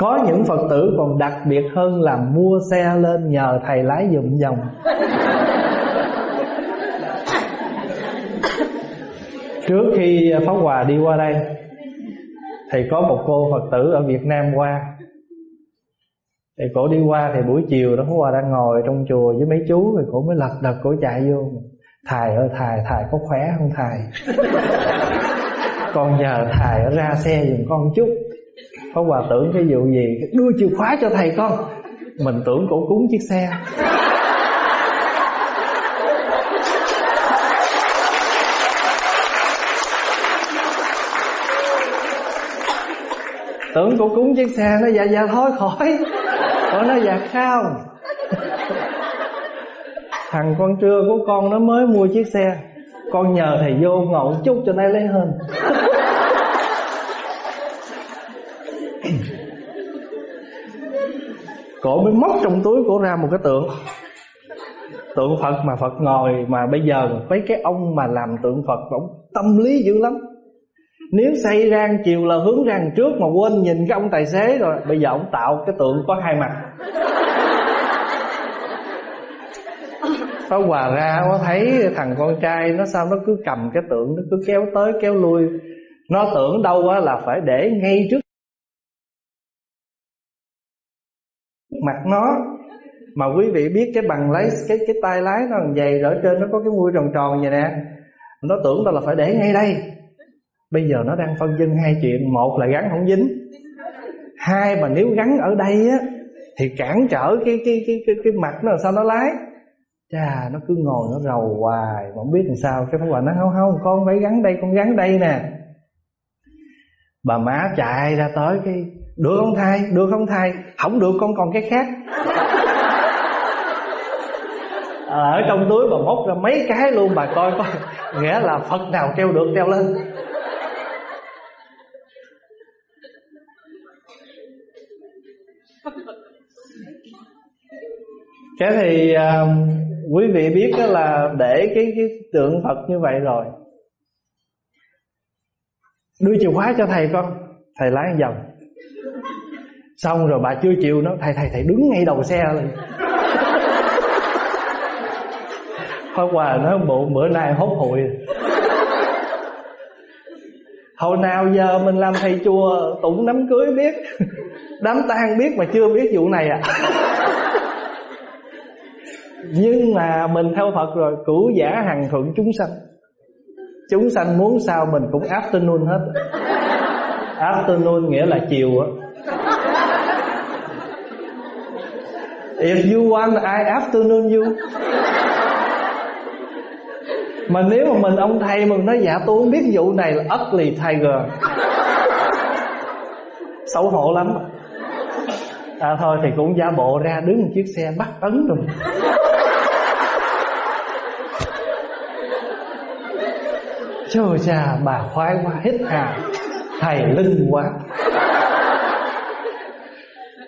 Có những Phật tử còn đặc biệt hơn là mua xe lên nhờ thầy lái dùm vòng Trước khi Pháp Hòa đi qua đây Thì có một cô Phật tử ở Việt Nam qua. Thì cổ đi qua thì buổi chiều đó Pháp Hòa đang ngồi trong chùa với mấy chú Thì cổ mới lật đật cổ chạy vô. Thầy ơi thầy, thầy có khỏe không thầy? Con nhờ thầy ra xe dùm con chút. Pháp Hòa tưởng cái vụ gì? Đưa chìa khóa cho thầy con. Mình tưởng cổ cúng chiếc xe. Tưởng cổ cúng chiếc xe, Nó dạ dạ thôi, khỏi. Cổ nó dạ không Thằng con trưa của con, nó mới mua chiếc xe. Con nhờ thầy vô ngậu chút cho nay lấy hơn Cổ mới móc trong túi cổ ra một cái tượng. Tượng Phật mà Phật ngồi Mà bây giờ mấy cái ông mà làm tượng Phật Ông tâm lý dữ lắm. Nếu xây rang chiều là hướng rang trước Mà quên nhìn cái ông tài xế rồi, Bây giờ ông tạo cái tượng có hai mặt. Pháp Hòa ra, có thấy thằng con trai Nó sao nó cứ cầm cái tượng, Nó cứ kéo tới kéo lui. Nó tưởng đâu á là phải để ngay trước Mặt nó. Mà quý vị biết cái bằng lái Cái cái tay lái nó còn dày Rồi ở trên nó có cái mũi tròn tròn vậy nè Nó tưởng đâu là phải để ngay đây. Bây giờ nó đang phân dân hai chuyện Một là gắn không dính Hai mà nếu gắn ở đây á Thì cản trở cái cái cái cái, cái mặt nó làm sao nó lái. Chà nó cứ ngồi nó rầu hoài Mà không biết làm sao Cái Pháp Hòa nó không không con phải gắn đây con gắn đây nè. Bà má chạy ra tới cái được không thầy được không thầy Không được con còn cái khác. À, ở trong túi bà móc ra mấy cái luôn Bà coi coi Nghĩa là Phật nào treo được treo lên. Cái thì uh, quý vị biết đó là để cái cái tượng Phật như vậy rồi. Đưa chìa khóa cho thầy con. Thầy lái vòng xong rồi bà chưa chịu nó thầy thầy thầy đứng ngay đầu xe lên. Pháp Hòa nói, bộ, bữa nay hốt hụi. Hồi nào giờ mình làm thầy chùa, tụng đám cưới biết. Đám tang biết mà chưa biết vụ này à. Nhưng mà mình theo Phật rồi, Cửu giả hằng thuận chúng sanh. Chúng sanh muốn sao mình cũng afternoon hết. Afternoon nghĩa là chiều á. If you want, I afternoon you. Mà nếu mà mình, ông thầy mình nói dạ tôi không biết vụ này là ugly tiger. Xấu hổ lắm. À thôi thì cũng giả bộ ra, đứng một chiếc xe bắt ấn rồi. Trời cha, bà khoái quá hết hà. Thầy linh quá.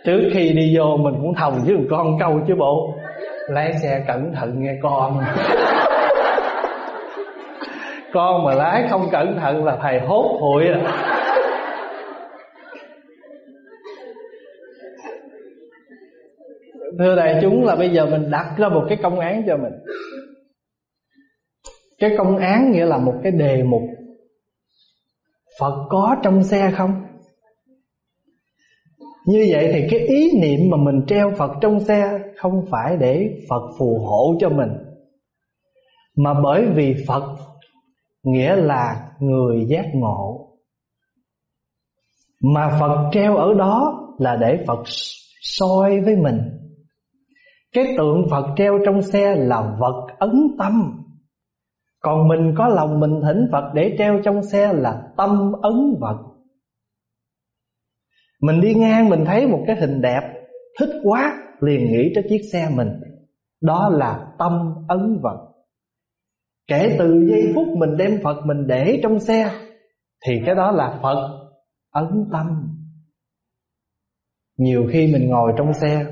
Trước khi đi vô mình cũng thòng với con câu chứ bộ. Lái xe cẩn thận nghe con. Con mà lái không cẩn thận là thầy hốt hụi à. Thưa đại chúng là bây giờ mình đặt ra một cái công án cho mình. Cái công án nghĩa là một cái đề mục. Phật có trong xe không? Như vậy thì cái ý niệm mà mình treo Phật trong xe Không phải để Phật phù hộ cho mình, Mà bởi vì Phật Nghĩa là người giác ngộ. Mà Phật treo ở đó là để Phật soi với mình. Cái tượng Phật treo trong xe là vật ấn tâm. Còn mình có lòng mình thỉnh Phật để treo trong xe là tâm ấn vật mình đi ngang mình thấy một cái hình đẹp Thích quá liền nghĩ tới chiếc xe mình. Đó là tâm ấn vật Kể từ giây phút mình đem Phật mình để trong xe Thì cái đó là Phật ấn tâm. Nhiều khi mình ngồi trong xe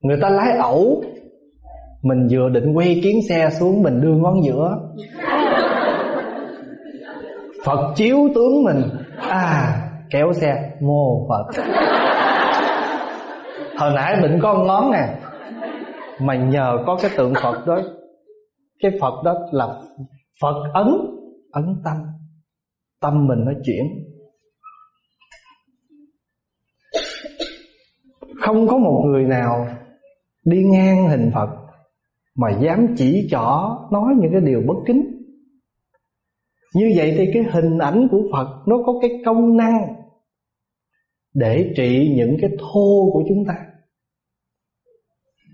Người ta lái ẩu mình vừa định quay kiến xe xuống Mình đưa ngón giữa. Phật chiếu tướng mình À kéo xe mô phật. Hồi nãy định có ngón nè, mà nhờ có cái tượng phật đó, cái phật đó là phật ấn ấn tâm. Tâm mình nó chuyển. Không có một người nào đi ngang hình phật mà dám chỉ trỏ, nói những cái điều bất kính. Như vậy thì cái hình ảnh của phật nó có cái công năng để trị những cái thô của chúng ta.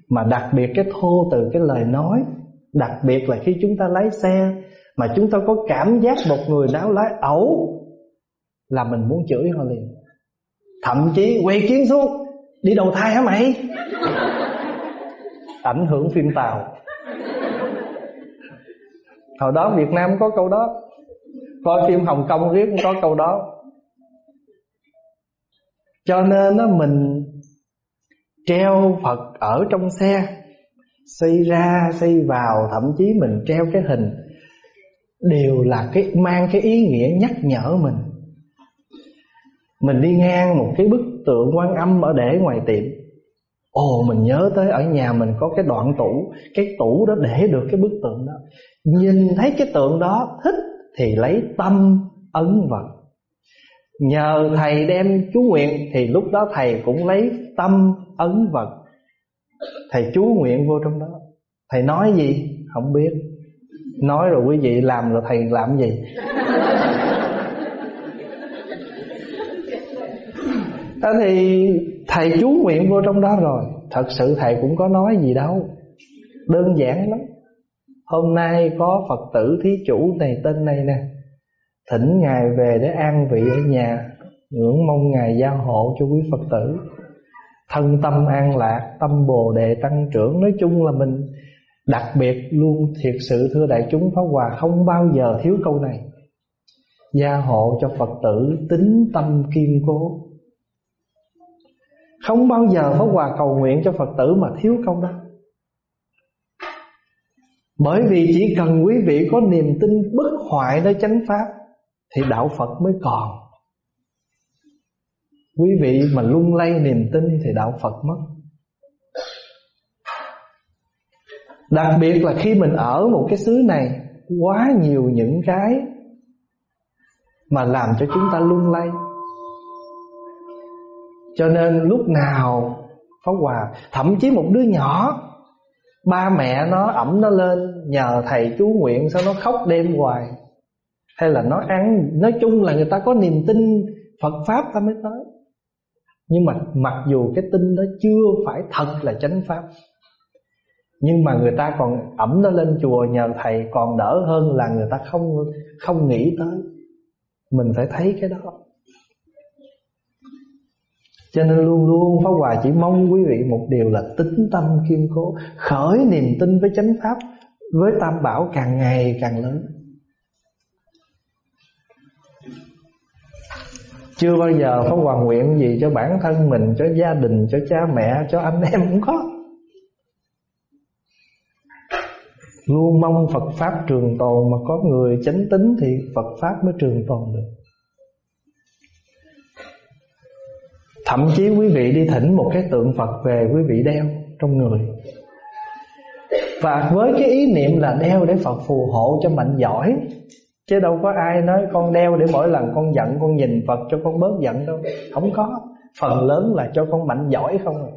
Mà đặc biệt cái thô từ cái lời nói, đặc biệt là khi chúng ta lái xe, mà chúng ta có cảm giác một người đáo lái ẩu là mình muốn chửi họ liền. Thậm chí quay kiến xuống, đi đầu thai hả mày? Ảnh hưởng phim tàu. Hồi đó việt nam có câu đó, coi phim hồng kông riết cũng có câu đó cho nên nó mình treo phật ở trong xe, xây ra, xây vào, thậm chí mình treo cái hình, đều là cái, mang cái ý nghĩa nhắc nhở mình. Mình đi ngang một cái bức tượng quan âm ở để ngoài tiệm. Ồ, mình nhớ tới ở nhà mình có cái đoạn tủ, cái tủ đó để được cái bức tượng đó. Nhìn thấy cái tượng đó, thích thì lấy tâm ấn vật nhờ thầy đem chú nguyện thì lúc đó thầy cũng lấy tâm ấn vật. Thầy chú nguyện vô trong đó. Thầy nói gì? Không biết. Nói rồi quý vị làm rồi thầy làm gì? Đó thì thầy chú nguyện vô trong đó rồi. Thật sự thầy cũng có nói gì đâu. Đơn giản lắm. Hôm nay có phật tử thí chủ này tên này nè thỉnh ngài về để an vị ở nhà, ngưỡng mong ngài gia hộ cho quý phật tử. Thân tâm an lạc, tâm bồ đề tăng trưởng, nói chung là mình đặc biệt luôn thiệt sự thưa đại chúng pháp hòa, không bao giờ thiếu câu này. Gia hộ cho phật tử tính tâm kiên cố. Không bao giờ Pháp Hòa cầu nguyện cho Phật tử mà thiếu câu đó. Bởi vì chỉ cần quý vị có niềm tin bất hoại nơi chánh Pháp thì đạo Phật mới còn. Quý vị mà lung lay niềm tin thì đạo Phật mất. Đặc biệt là khi mình ở một cái xứ này, Quá nhiều những cái Mà làm cho chúng ta lung lay. Cho nên lúc nào Pháp Hòa, Thậm chí một đứa nhỏ, Ba mẹ nó ẩm nó lên, Nhờ thầy chú nguyện sao nó khóc đêm hoài. Hay là nó ăn, Nói chung là người ta có niềm tin Phật Pháp ta mới tới. Nhưng mà mặc dù cái tin đó chưa phải thật là chánh Pháp, Nhưng mà người ta còn ẩm nó lên chùa nhờ thầy Còn đỡ hơn là người ta không không nghĩ tới. Mình phải thấy cái đó. Cho nên luôn luôn Pháp Hòa chỉ mong quý vị một điều là tính tâm kiên cố, Khởi niềm tin với chánh Pháp, Với Tam Bảo càng ngày càng lớn. Chưa bao giờ Pháp hoàn nguyện gì cho bản thân mình Cho gia đình, cho cha mẹ, cho anh em cũng có. Luôn mong Phật Pháp trường tồn Mà có người chánh tính thì Phật Pháp mới trường tồn được. Thậm chí quý vị đi thỉnh một cái tượng Phật về quý vị đeo trong người. Và với cái ý niệm là đeo để Phật phù hộ cho mạnh giỏi Chứ đâu có ai nói con đeo để mỗi lần con giận, con nhìn Phật cho con bớt giận đâu. Không có. Phần lớn là cho con mạnh giỏi không à.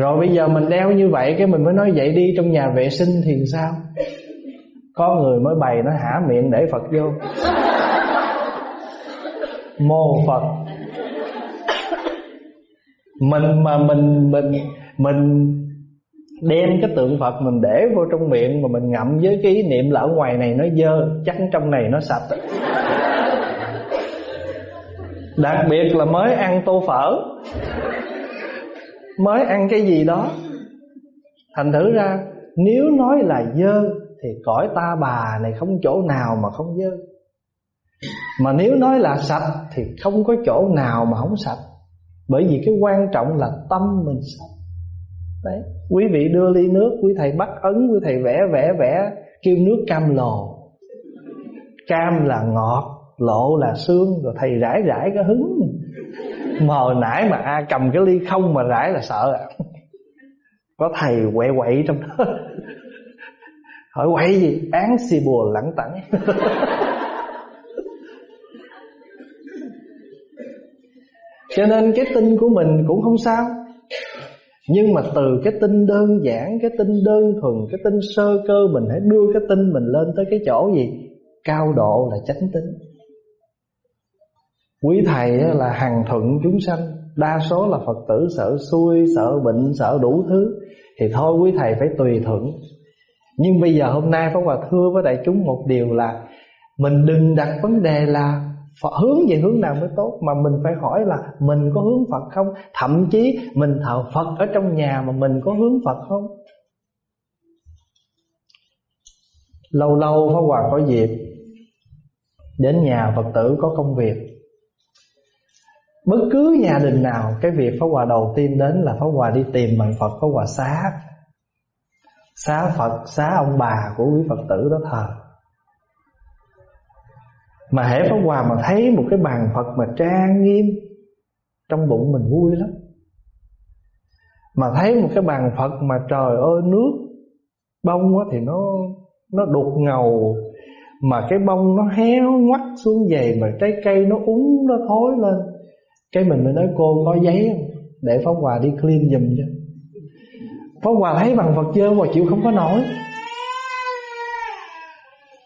Rồi bây giờ mình đeo như vậy, Cái mình mới nói vậy đi trong nhà vệ sinh thì sao? Có người mới bày nó hả miệng để Phật vô. Mô phật. Mình mà mình mình mình đem cái tượng phật mình để vô trong miệng mà mình ngậm với cái ý niệm là ở ngoài này nó dơ, chắc trong này nó sạch. Đặc biệt là mới ăn tô phở. Mới ăn cái gì đó. Thành thử ra, nếu nói là dơ thì cõi ta bà này không chỗ nào mà không dơ. Mà nếu nói là sạch Thì không có chỗ nào mà không sạch. Bởi vì cái quan trọng là tâm mình sạch. Đấy. Quý vị đưa ly nước, Quý thầy bắt ấn, Quý thầy vẽ vẽ vẽ, Kêu nước cam lồ. Cam là ngọt, lộ là xương rồi thầy rải rải cái hứng. Mà hồi nãy mà a cầm cái ly không mà rải là sợ à có thầy quậy quậy trong đó. Hỏi quậy gì? Án xì bùa lẳng tẳng. Cho nên cái tin của mình cũng không sao nhưng mà từ cái tin đơn giản, cái tin đơn thuần, cái tin sơ cơ, mình hãy đưa cái tin mình lên tới cái chỗ gì? Cao độ là chánh tính quý thầy là hằng thuận chúng sanh, đa số là phật tử, sợ xui, sợ bệnh, sợ đủ thứ. Thì thôi, quý thầy phải tùy thuận. Nhưng bây giờ hôm nay Pháp Hòa thưa với đại chúng một điều là Mình đừng đặt vấn đề là Phật hướng về hướng nào mới tốt? Mà mình phải hỏi là mình có hướng Phật không? Thậm chí mình thờ Phật ở trong nhà Mà mình có hướng Phật không? Lâu lâu Pháp Hòa có dịp Đến nhà Phật tử có công việc. Bất cứ gia đình nào Cái việc Pháp Hòa đầu tiên đến là Pháp Hòa đi tìm bằng Phật Pháp Hòa xá. Xá Phật, xá ông bà của quý Phật tử đó thờ. Mà hễ Pháp Hòa mà thấy một cái bàn Phật mà trang nghiêm, Trong bụng mình vui lắm. Mà thấy một cái bàn Phật mà trời ơi, nước Bông thì nó nó đục ngầu. Mà cái bông nó héo ngoắt xuống dày Mà trái cây nó úng, nó thối lên. Cái mình mới nói, cô có giấy không? Để Pháp Hòa đi clean giùm cho. Pháp Hòa thấy bằng Phật dơ mà chịu không có nổi.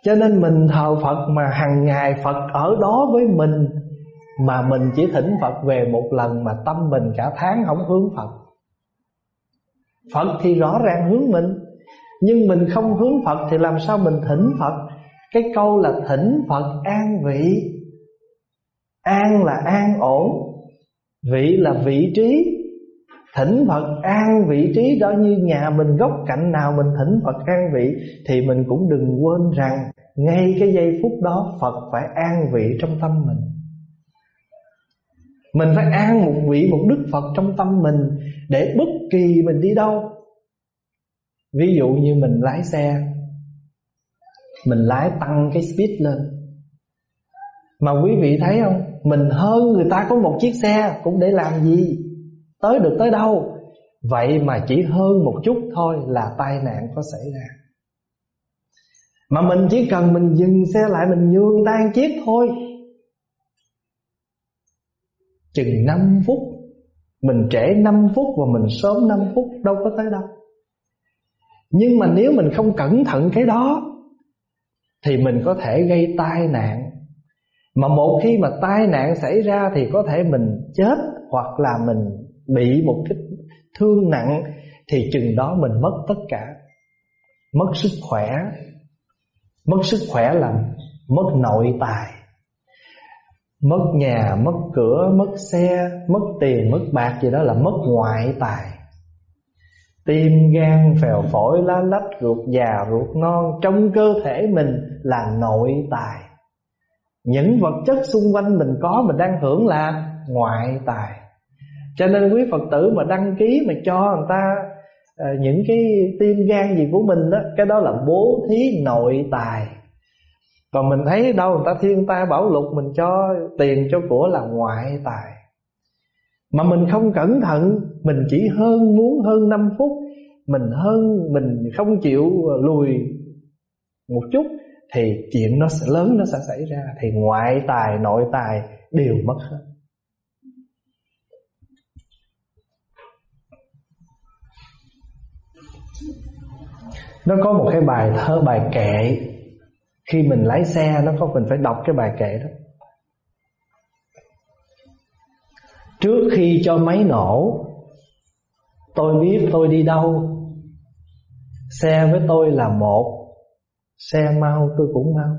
Cho nên mình thờ Phật mà hàng ngày Phật ở đó với mình, Mà mình chỉ thỉnh Phật về một lần Mà tâm mình cả tháng không hướng Phật. Phật thì rõ ràng hướng mình, Nhưng mình không hướng Phật Thì làm sao mình thỉnh Phật? Cái câu là thỉnh Phật an vị. An là an ổn, Vị là vị trí. Thỉnh Phật an vị trí đó như nhà mình góc cạnh nào mình thỉnh Phật an vị Thì mình cũng đừng quên rằng ngay cái giây phút đó, Phật phải an vị trong tâm mình. Mình phải an một vị, một Đức Phật trong tâm mình Để bất kỳ mình đi đâu. Ví dụ như mình lái xe, Mình lái tăng cái speed lên. Mà quý vị thấy không? Mình hơn người ta có một chiếc xe, Cũng để làm gì? Tới được tới đâu? Vậy mà chỉ hơn một chút thôi là tai nạn có xảy ra. Mà mình chỉ cần mình dừng xe lại Mình nhường tan chiếc thôi. Chừng 5 phút, Mình trễ 5 phút Và mình sớm 5 phút, Đâu có tới đâu. Nhưng mà nếu mình không cẩn thận cái đó, Thì mình có thể gây tai nạn. Mà một khi mà tai nạn xảy ra Thì có thể mình chết Hoặc là mình bị một cái thương nặng, thì chừng đó mình mất tất cả. Mất sức khỏe mất sức khỏe là mất nội tài, mất nhà, mất cửa, mất xe, mất tiền, mất bạc gì đó là mất ngoại tài. Tim gan phèo phổi, lá lách, ruột già, ruột non, trong cơ thể mình là nội tài. Những vật chất xung quanh mình có mình đang hưởng là ngoại tài. Cho nên quý Phật tử mà đăng ký mà cho người ta à, những cái tim gan gì của mình đó cái đó là bố thí nội tài. Còn mình thấy đâu người ta thiên tai bảo lục mình cho tiền cho của là ngoại tài. Mà mình không cẩn thận mình chỉ hơn muốn hơn 5 phút mình hơn mình không chịu lùi một chút thì chuyện nó sẽ lớn nó sẽ xảy ra. Thì ngoại tài nội tài đều mất hết. Nó có một cái bài thơ, bài kệ. Khi mình lái xe, nó có mình phải đọc cái bài kệ đó. Trước khi cho máy nổ, tôi biết tôi đi đâu. Xe với tôi là một, xe mau, tôi cũng mau.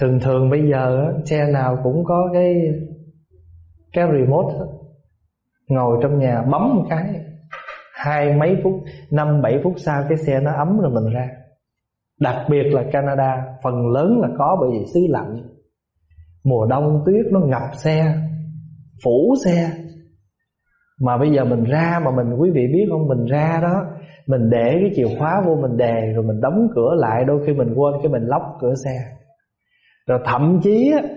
Thường thường bây giờ xe nào cũng có cái cái remote ngồi trong nhà bấm một cái hai mấy phút, năm, bảy phút sau cái xe nó ấm rồi mình ra. Đặc biệt là Canada, phần lớn là có bởi vì xứ lạnh. Mùa đông tuyết nó ngập xe, phủ xe. Mà bây giờ mình ra mà mình, quý vị biết không, mình ra đó, mình để cái chìa khóa vô mình đề rồi mình đóng cửa lại, đôi khi mình quên cái mình lóc cửa xe. Rồi thậm chí á,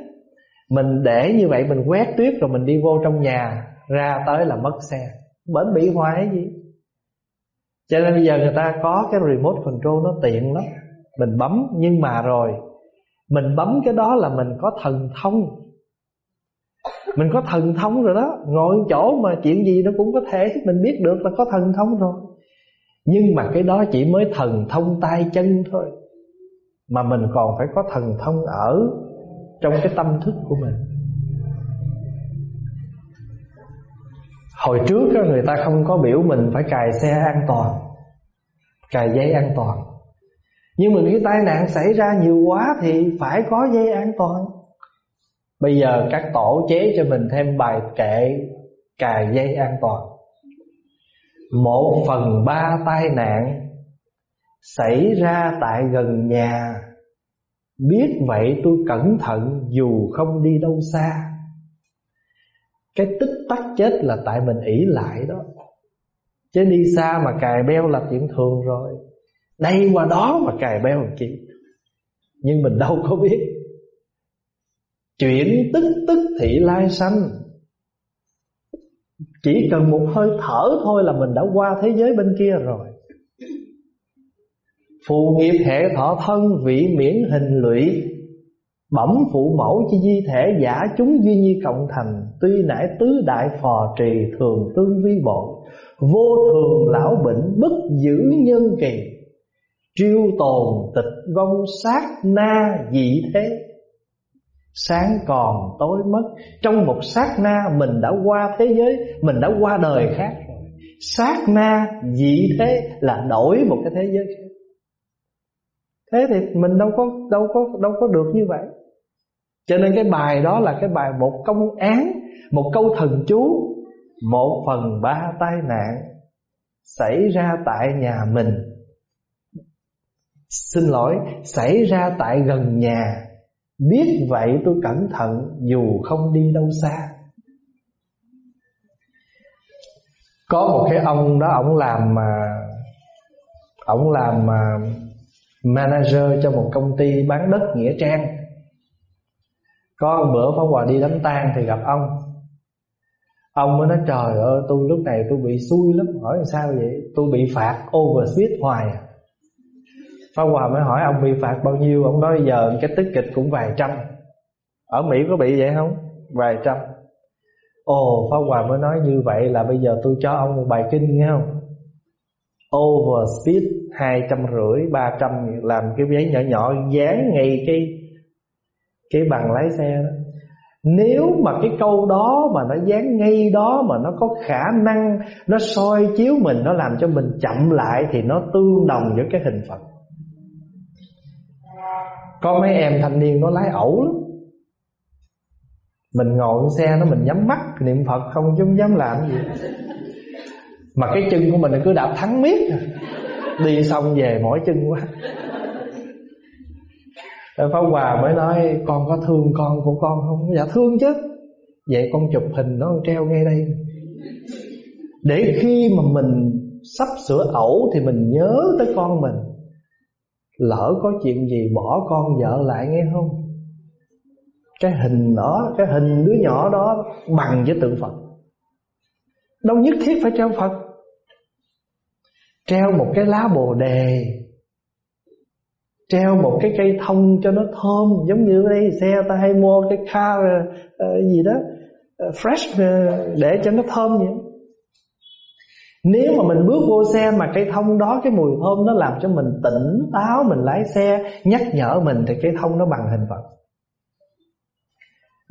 mình để như vậy mình quét tuyết rồi mình đi vô trong nhà, ra tới là mất xe. Bến bị hoài gì? Cho nên bây giờ người ta có cái remote control nó tiện lắm. Mình bấm, nhưng mà rồi, mình bấm cái đó là mình có thần thông. Mình có thần thông rồi đó. Ngồi chỗ mà chuyện gì nó cũng có thể, mình biết được là có thần thông rồi. Nhưng mà cái đó chỉ mới thần thông tay chân thôi. Mà mình còn phải có thần thông ở trong cái tâm thức của mình. Hồi trước người ta không có biểu mình phải cài xe an toàn, cài dây an toàn. Nhưng mà cái tai nạn xảy ra nhiều quá thì phải có dây an toàn. Bây giờ các tổ chế cho mình thêm bài kệ cài dây an toàn. Một phần ba tai nạn xảy ra tại gần nhà. Biết vậy tôi cẩn thận dù không đi đâu xa cái tích tắc chết là tại mình ỷ lại đó. Chứ đi xa mà cài beo là chuyện thường rồi. Đây qua đó mà cài beo làm chi? Nhưng mình đâu có biết. Chuyện tức tức thị lai sanh. Chỉ cần một hơi thở thôi là mình đã qua thế giới bên kia rồi. Phù nghiệp hệ thọ thân, vị miễn hình lụy. Bẩm phụ mẫu chi di thể giả chúng duy nhi cộng thành, Tuy nải tứ đại phò trì thường tương vi bộ Vô thường lão bệnh bất giữ nhân kỳ, Triêu tồn tịch vong sát na dị thế. Sáng còn tối mất, Trong một sát na mình đã qua thế giới, Mình đã qua đời khác rồi. Sát na dị thế là đổi một cái thế giới khác. Thế thì mình đâu có đâu có đâu có được như vậy cho nên cái bài đó là cái bài một công án, Một câu thần chú, Một phần ba tai nạn Xảy ra tại nhà mình. Xin lỗi, Xảy ra tại gần nhà. Biết vậy tôi cẩn thận, Dù không đi đâu xa. Có một cái ông đó, Ông làm mà Ông làm mà Manager cho một công ty bán đất Nghĩa Trang có một bữa Pháp Hòa đi đám tang thì gặp ông. Ông mới nói, trời ơi, tôi lúc này tôi bị xui lắm, Hỏi làm sao vậy? Tôi bị phạt overspeed hoài à. Pháp Hòa mới hỏi, ông bị phạt bao nhiêu? Ông nói, giờ cái tích kịch cũng vài trăm. Ở Mỹ có bị vậy không? Vài trăm. Ồ, Pháp Hòa mới nói như vậy là bây giờ tôi cho ông một bài kinh nghe không? Overspeed hai trăm rưỡi, ba trăm, Làm cái giấy nhỏ nhỏ, dán ngay cái cái bằng lái xe đó. Nếu mà cái câu đó mà nó dán ngay đó mà nó có khả năng, nó soi chiếu mình, nó làm cho mình chậm lại thì nó tương đồng với cái hình phật. Có mấy em thanh niên nó lái ẩu lắm. Mình ngồi xe nó mình nhắm mắt, niệm phật không chứ không dám làm gì. Mà cái chân của mình cứ đạp thắng miết. Đi xong về mỏi chân quá. Pháp Hòa mới nói, Con có thương con của con không? Dạ thương chứ. Vậy con chụp hình nó treo ngay đây. Để khi mà mình Sắp sửa ẩu Thì mình nhớ tới con mình. Lỡ có chuyện gì bỏ con vợ lại nghe không? Cái hình đó, Cái hình đứa nhỏ đó Bằng với tượng Phật. Đâu nhất thiết phải treo Phật. Treo một cái lá bồ đề treo một cái cây thông cho nó thơm giống như đây xe ta hay mua cái car uh, gì đó uh, fresh uh, để cho nó thơm vậy. Nếu mà mình bước vô xe mà cây thông đó cái mùi thơm nó làm cho mình tỉnh táo mình lái xe nhắc nhở mình thì cây thông nó bằng hình vật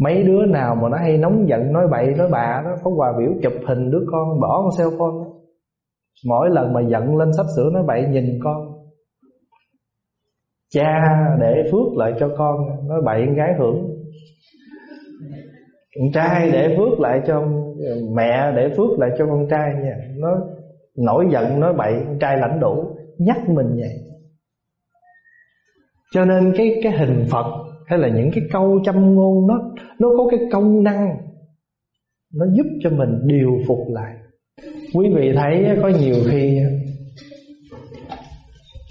mấy đứa nào mà nó hay nóng giận nói bậy nói bạ đó có quà biểu chụp hình đứa con bỏ con cell phone đó. mỗi lần mà giận lên sắp sửa nói bậy nhìn con cha để phước lại cho con, nói bậy con gái hưởng. Con trai để phước lại cho, mẹ để phước lại cho con trai nha. Nó nổi giận, nói bậy, con trai lãnh đủ nhắc mình vậy. Cho nên cái cái hình phật, hay là những cái câu châm ngôn, nó nó có cái công năng. Nó giúp cho mình điều phục lại. Quý vị thấy có nhiều khi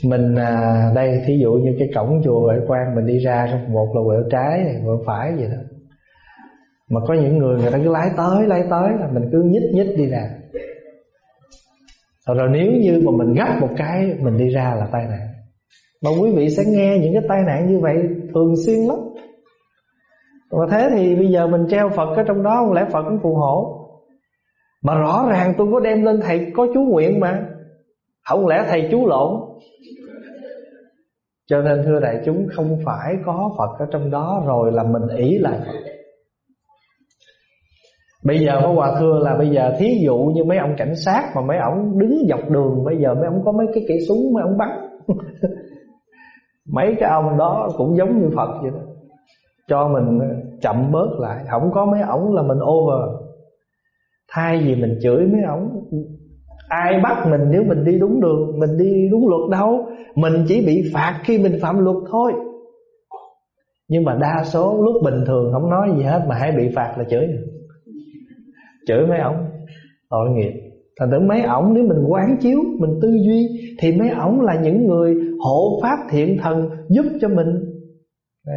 mình à, đây thí dụ như cái cổng chùa Huệ Quang mình đi ra một là quẹo trái quẹo phải vậy đó. Mà có những người người ta cứ lái tới lái tới là mình cứ nhích nhích đi ra rồi, rồi nếu như mà mình gấp một cái mình đi ra là tai nạn. Mà quý vị sẽ nghe những cái tai nạn như vậy thường xuyên lắm. Mà thế thì bây giờ mình treo Phật ở trong đó Không lẽ Phật cũng phù hộ? Mà rõ ràng tôi có đem lên thầy có chú nguyện mà. Không lẽ thầy chú lộn? Cho nên, thưa đại chúng, Không phải có Phật ở trong đó Rồi là mình ý lại Phật. Bây giờ có Hòa thưa là bây giờ thí dụ như mấy ông cảnh sát Mà mấy ông đứng dọc đường, Bây giờ mấy ông có mấy cái kỹ súng, mấy ông bắn. Mấy cái ông đó cũng giống như Phật vậy đó. Cho mình chậm bớt lại. Không có mấy ổng là mình over. Thay vì mình chửi mấy ổng ai bắt mình nếu mình đi đúng đường, mình đi đúng luật đâu? Mình chỉ bị phạt khi mình phạm luật thôi. Nhưng mà đa số lúc bình thường không nói gì hết mà hay bị phạt là chửi. Chửi mấy ổng. Tội nghiệp. Thành thử mấy ổng nếu mình quán chiếu, mình tư duy, thì mấy ổng là những người hộ pháp thiện thần giúp cho mình.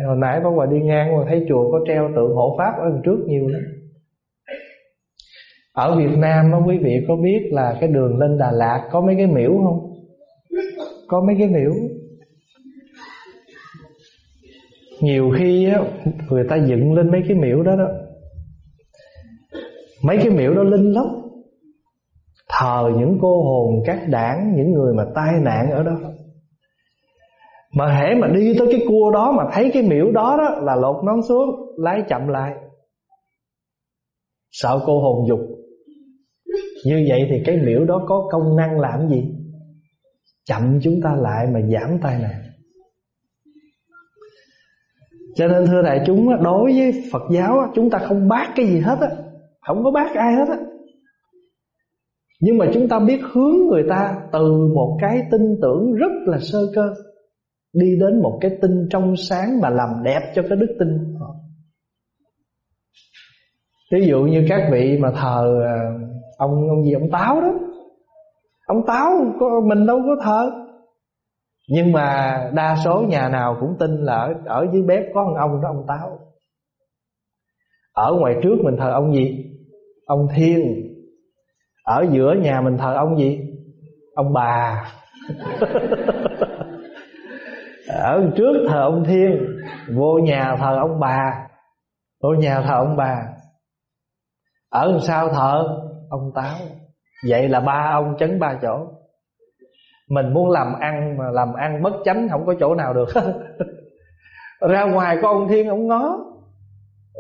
Hồi nãy bác Hòa đi ngang mà thấy chùa có treo tượng hộ pháp ở đằng trước nhiều lắm. Ở Việt Nam á, quý vị có biết là cái đường lên Đà Lạt có mấy cái miễu không? Có mấy cái miễu. Nhiều khi á, người ta dựng lên mấy cái miễu đó đó. Mấy cái miễu đó linh lắm. Thờ những cô hồn các đảng, Những người mà tai nạn ở đó. Mà hễ mà đi tới cái cua đó Mà thấy cái miễu đó đó Là lột nón xuống, Lái chậm lại. Sợ cô hồn dục. Như vậy thì cái miễu đó có công năng làm gì? Chậm chúng ta lại mà giảm tai nạn. Cho nên thưa đại chúng Đối với Phật giáo Chúng ta không bác cái gì hết á. Không có bác ai hết á. Nhưng mà chúng ta biết hướng người ta Từ một cái tin tưởng rất là sơ cơ, Đi đến một cái tinh trong sáng Mà làm đẹp cho cái đức tin họ. Ví dụ như các vị mà thờ à, Ông ông gì ông Táo đó. Ông Táo mình đâu có thờ. Nhưng mà đa số nhà nào cũng tin là Ở, ở dưới bếp có ông ông đó ông Táo. Ở ngoài trước mình thờ ông gì? Ông Thiên. Ở giữa nhà mình thờ ông gì? Ông bà. Ở trước thờ ông thiên vô nhà thờ ông bà. Vô nhà thờ ông bà. Ở sau thờ? Ông táo. Vậy là ba ông chấn ba chỗ. Mình muốn làm ăn mà làm ăn bất chánh không có chỗ nào được. Ra ngoài có ông thiên, ông ngó.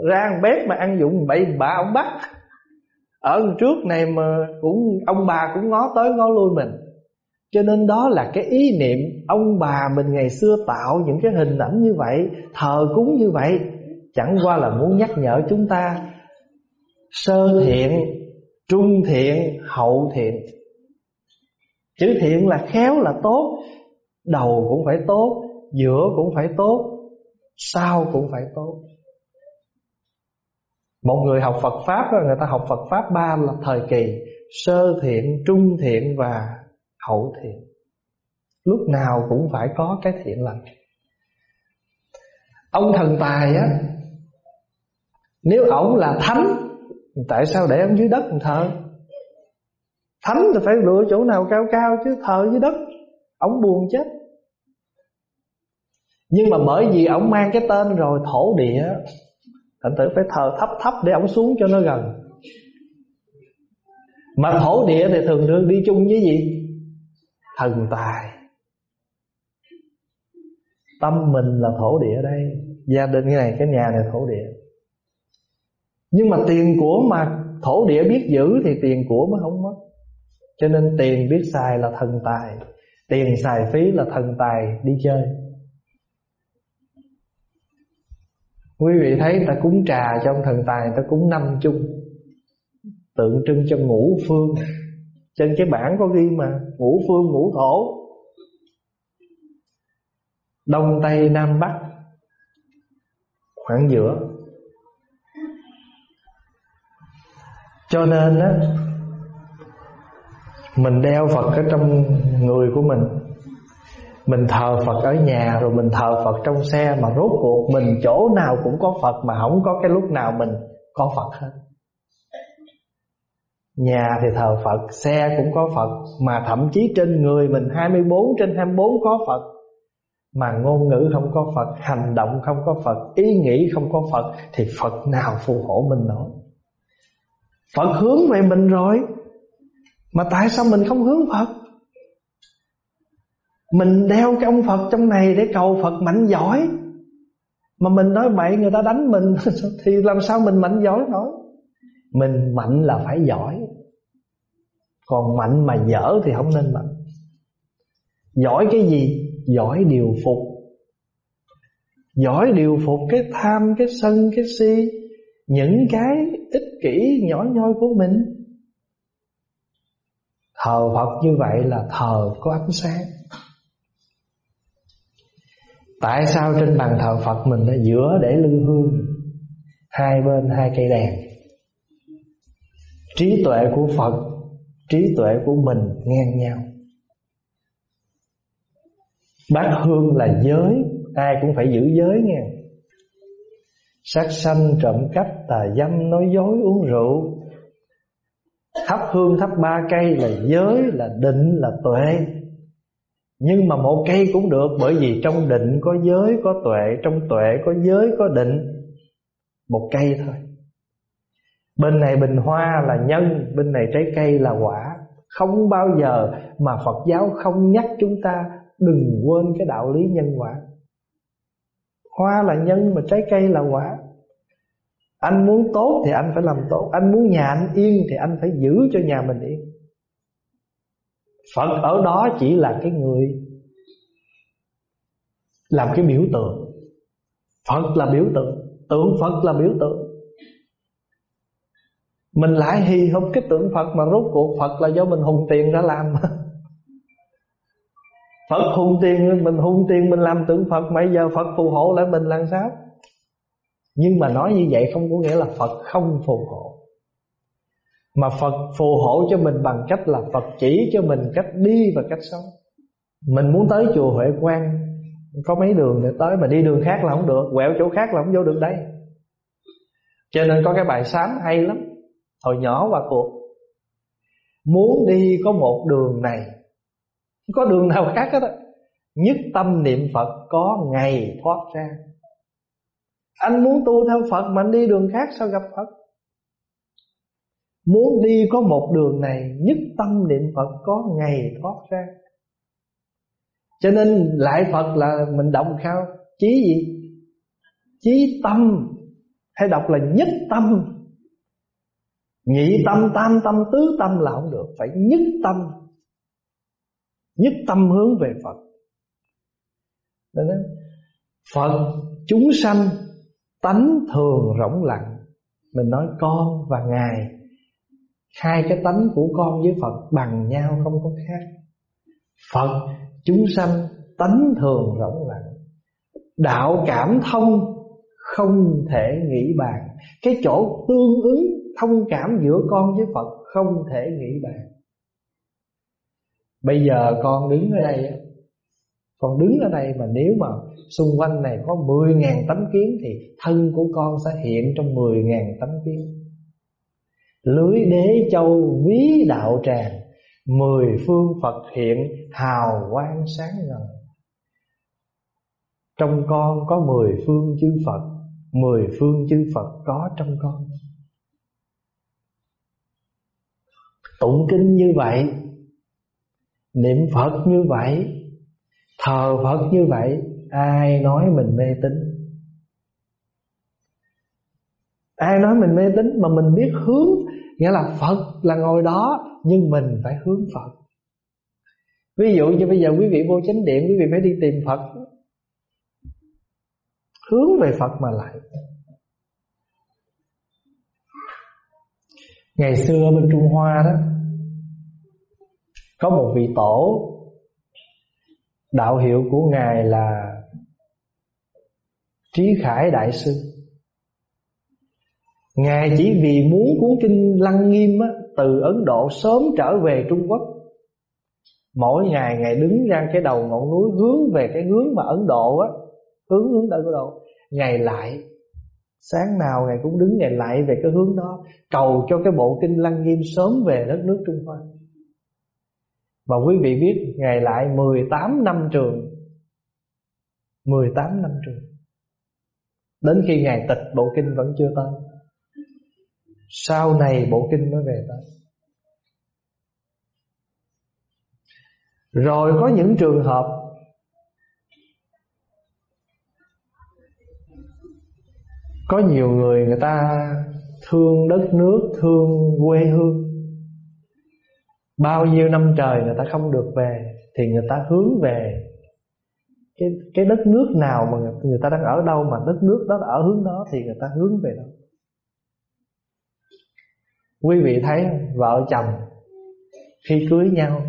Ra bếp mà ăn dụng bậy bạ ông bắt ở trước này mà cũng, ông bà cũng ngó tới ngó lui mình. Cho nên đó là cái ý niệm Ông bà mình ngày xưa tạo những cái hình ảnh như vậy, Thờ cúng như vậy. Chẳng qua là muốn nhắc nhở chúng ta Sơ thiện Trung thiện Hậu thiện. Chữ thiện là khéo là tốt Đầu cũng phải tốt Giữa cũng phải tốt Sau cũng phải tốt. Một người học Phật Pháp Người ta học Phật Pháp ba là thời kỳ Sơ thiện, trung thiện và hậu thiện. Lúc nào cũng phải có cái thiện lành. Ông thần tài á nếu ổng là thánh tại sao để ông dưới đất thờ thánh thì phải lựa chỗ nào cao cao chứ, thờ dưới đất, ông buồn chết. Nhưng mà bởi vì ông mang cái tên rồi, thổ địa, thành tử phải thờ thấp thấp để ông xuống cho nó gần. Mà thổ địa thì thường thường đi chung với gì? Thần tài. Tâm mình là thổ địa đây. Gia đình cái này, cái nhà này thổ địa nhưng mà tiền của mà thổ địa biết giữ thì tiền của mới không mất. Cho nên tiền biết xài là thần tài, tiền xài phí là thần tài đi chơi. Quý vị thấy người ta cúng trà cho ông thần tài, người ta cúng năm chung. Tượng trưng cho ngũ phương. Trên cái bảng có ghi mà, ngũ phương, ngũ thổ. Đông tây nam bắc, khoảng giữa. Cho nên á, mình đeo phật ở trong người của mình. Mình thờ Phật ở nhà, Rồi mình thờ Phật trong xe, Mà rốt cuộc mình chỗ nào cũng có Phật, Mà không có cái lúc nào mình có Phật hết. Nhà thì thờ Phật, Xe cũng có Phật, Mà thậm chí trên người mình 24 trên 24 có Phật. Mà ngôn ngữ không có Phật, Hành động không có Phật, Ý nghĩ không có Phật, Thì Phật nào phù hộ mình nổi Phật hướng về mình rồi. Mà tại sao mình không hướng Phật? Mình đeo cái ông Phật trong này Để cầu Phật mạnh giỏi. Mà mình nói bậy người ta đánh mình Thì làm sao mình mạnh giỏi nổi? Mình mạnh là phải giỏi. Còn mạnh mà dở thì không nên mạnh. Giỏi cái gì? Giỏi điều phục. Giỏi điều phục cái tham, cái sân, cái si Những cái ích kỷ nhỏ nhoi của mình. Thờ Phật như vậy là thờ có ánh sáng. Tại sao trên bàn thờ Phật mình ở giữa để lư hương? Hai bên hai cây đèn. Trí tuệ của Phật, Trí tuệ của mình ngang nhau. Bát hương là giới, Ai cũng phải giữ giới nha. Sát sanh trộm cắp tà dâm, nói dối uống rượu. Thắp hương thắp ba cây là giới, là định, là tuệ. Nhưng mà một cây cũng được, Bởi vì trong định có giới, có tuệ. Trong tuệ có giới, có định. Một cây thôi. Bên này bình hoa là nhân, Bên này trái cây là quả. Không bao giờ mà Phật giáo không nhắc chúng ta Đừng quên cái đạo lý nhân quả. Hoa là nhân mà trái cây là quả. Anh muốn tốt thì anh phải làm tốt. Anh muốn nhà anh yên thì anh phải giữ cho nhà mình yên. Phật ở đó chỉ là cái người Làm cái biểu tượng. Phật là biểu tượng. Tượng Phật là biểu tượng. Mình lại hì hục cái tượng Phật Mà rốt cuộc Phật là do mình hùng tiền ra làm. Phật hung tiên, Mình hung tiên, mình làm tượng Phật Bây giờ Phật phù hộ lại mình làm sao? Nhưng mà nói như vậy không có nghĩa là Phật không phù hộ. Mà Phật phù hộ cho mình bằng cách là Phật chỉ cho mình cách đi và cách sống. Mình muốn tới chùa Huệ Quang, Có mấy đường để tới, Mà đi đường khác là không được, Quẹo chỗ khác là không vô được đây. Cho nên có cái bài sám hay lắm, Hồi nhỏ và cuộc. Muốn đi có một đường này có đường nào khác hết á. Nhất tâm niệm Phật có ngày thoát ra. Anh muốn tu theo Phật mà anh đi đường khác sao gặp Phật? Muốn đi có một đường này Nhất tâm niệm Phật có ngày thoát ra. Cho nên lại Phật là mình động khao Chí gì? Chí tâm. Hay đọc là nhất tâm. Nhị tâm, tam tâm, tứ tâm là không được Phải nhất tâm. Nhất tâm hướng về Phật. Nên đó, Phật chúng sanh Tánh thường rỗng lặng. Mình nói con và Ngài Hai cái tánh của con với Phật bằng nhau không có khác. Phật chúng sanh tánh thường rỗng lặng. Đạo cảm thông không thể nghĩ bàn. Cái chỗ tương ứng thông cảm giữa con với Phật không thể nghĩ bàn. Bây giờ con đứng ở đây Con đứng ở đây mà nếu mà xung quanh này có 10.000 tấm kiến Thì thân của con sẽ hiện trong 10.000 tấm kiến. Lưới đế châu ví đạo tràng, Mười phương Phật hiện hào quang sáng ngời. Trong con có mười phương chư Phật, Mười phương chư Phật có trong con. Tụng kinh như vậy Niệm Phật như vậy, Thờ Phật như vậy, Ai nói mình mê tín? Ai nói mình mê tín Mà mình biết hướng, Nghĩa là Phật là ngồi đó, Nhưng mình phải hướng Phật. Ví dụ như bây giờ quý vị vô chánh điện, Quý vị phải đi tìm Phật. Hướng về Phật mà lại. Ngày xưa bên Trung Hoa đó có một vị tổ. Đạo hiệu của ngài là trí khải đại sư. Ngài chỉ vì muốn cuốn kinh lăng nghiêm á, từ ấn độ sớm trở về trung quốc. Mỗi ngày ngài đứng ra cái đầu ngọn núi Hướng về cái hướng mà Ấn Độ á Hướng hướng Ấn Độ. Ngày lại Sáng nào ngài cũng đứng ngày lại về cái hướng đó Cầu cho cái bộ kinh Lăng Nghiêm sớm về đất nước Trung Hoa. Mà quý vị biết Ngày lại 18 năm trường. 18 năm trường. Đến khi ngày tịch bộ kinh vẫn chưa tới. Sau này bộ kinh mới về tới. Rồi có những trường hợp Có nhiều người người ta thương đất nước, thương quê hương. Bao nhiêu năm trời người ta không được về Thì người ta hướng về cái, cái đất nước nào mà người, người ta đang ở đâu Mà đất nước đó ở hướng đó Thì người ta hướng về đó. Quý vị thấy vợ chồng Khi cưới nhau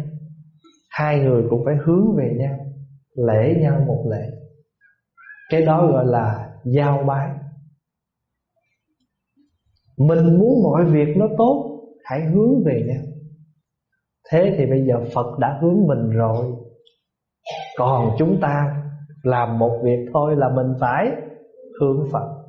Hai người cũng phải hướng về nhau Lễ nhau một lễ. Cái đó gọi là giao bái. Mình muốn mọi việc nó tốt Hãy hướng về nhau. Thế thì bây giờ Phật đã hướng mình rồi. Còn chúng ta Làm một việc thôi là mình phải Hướng Phật.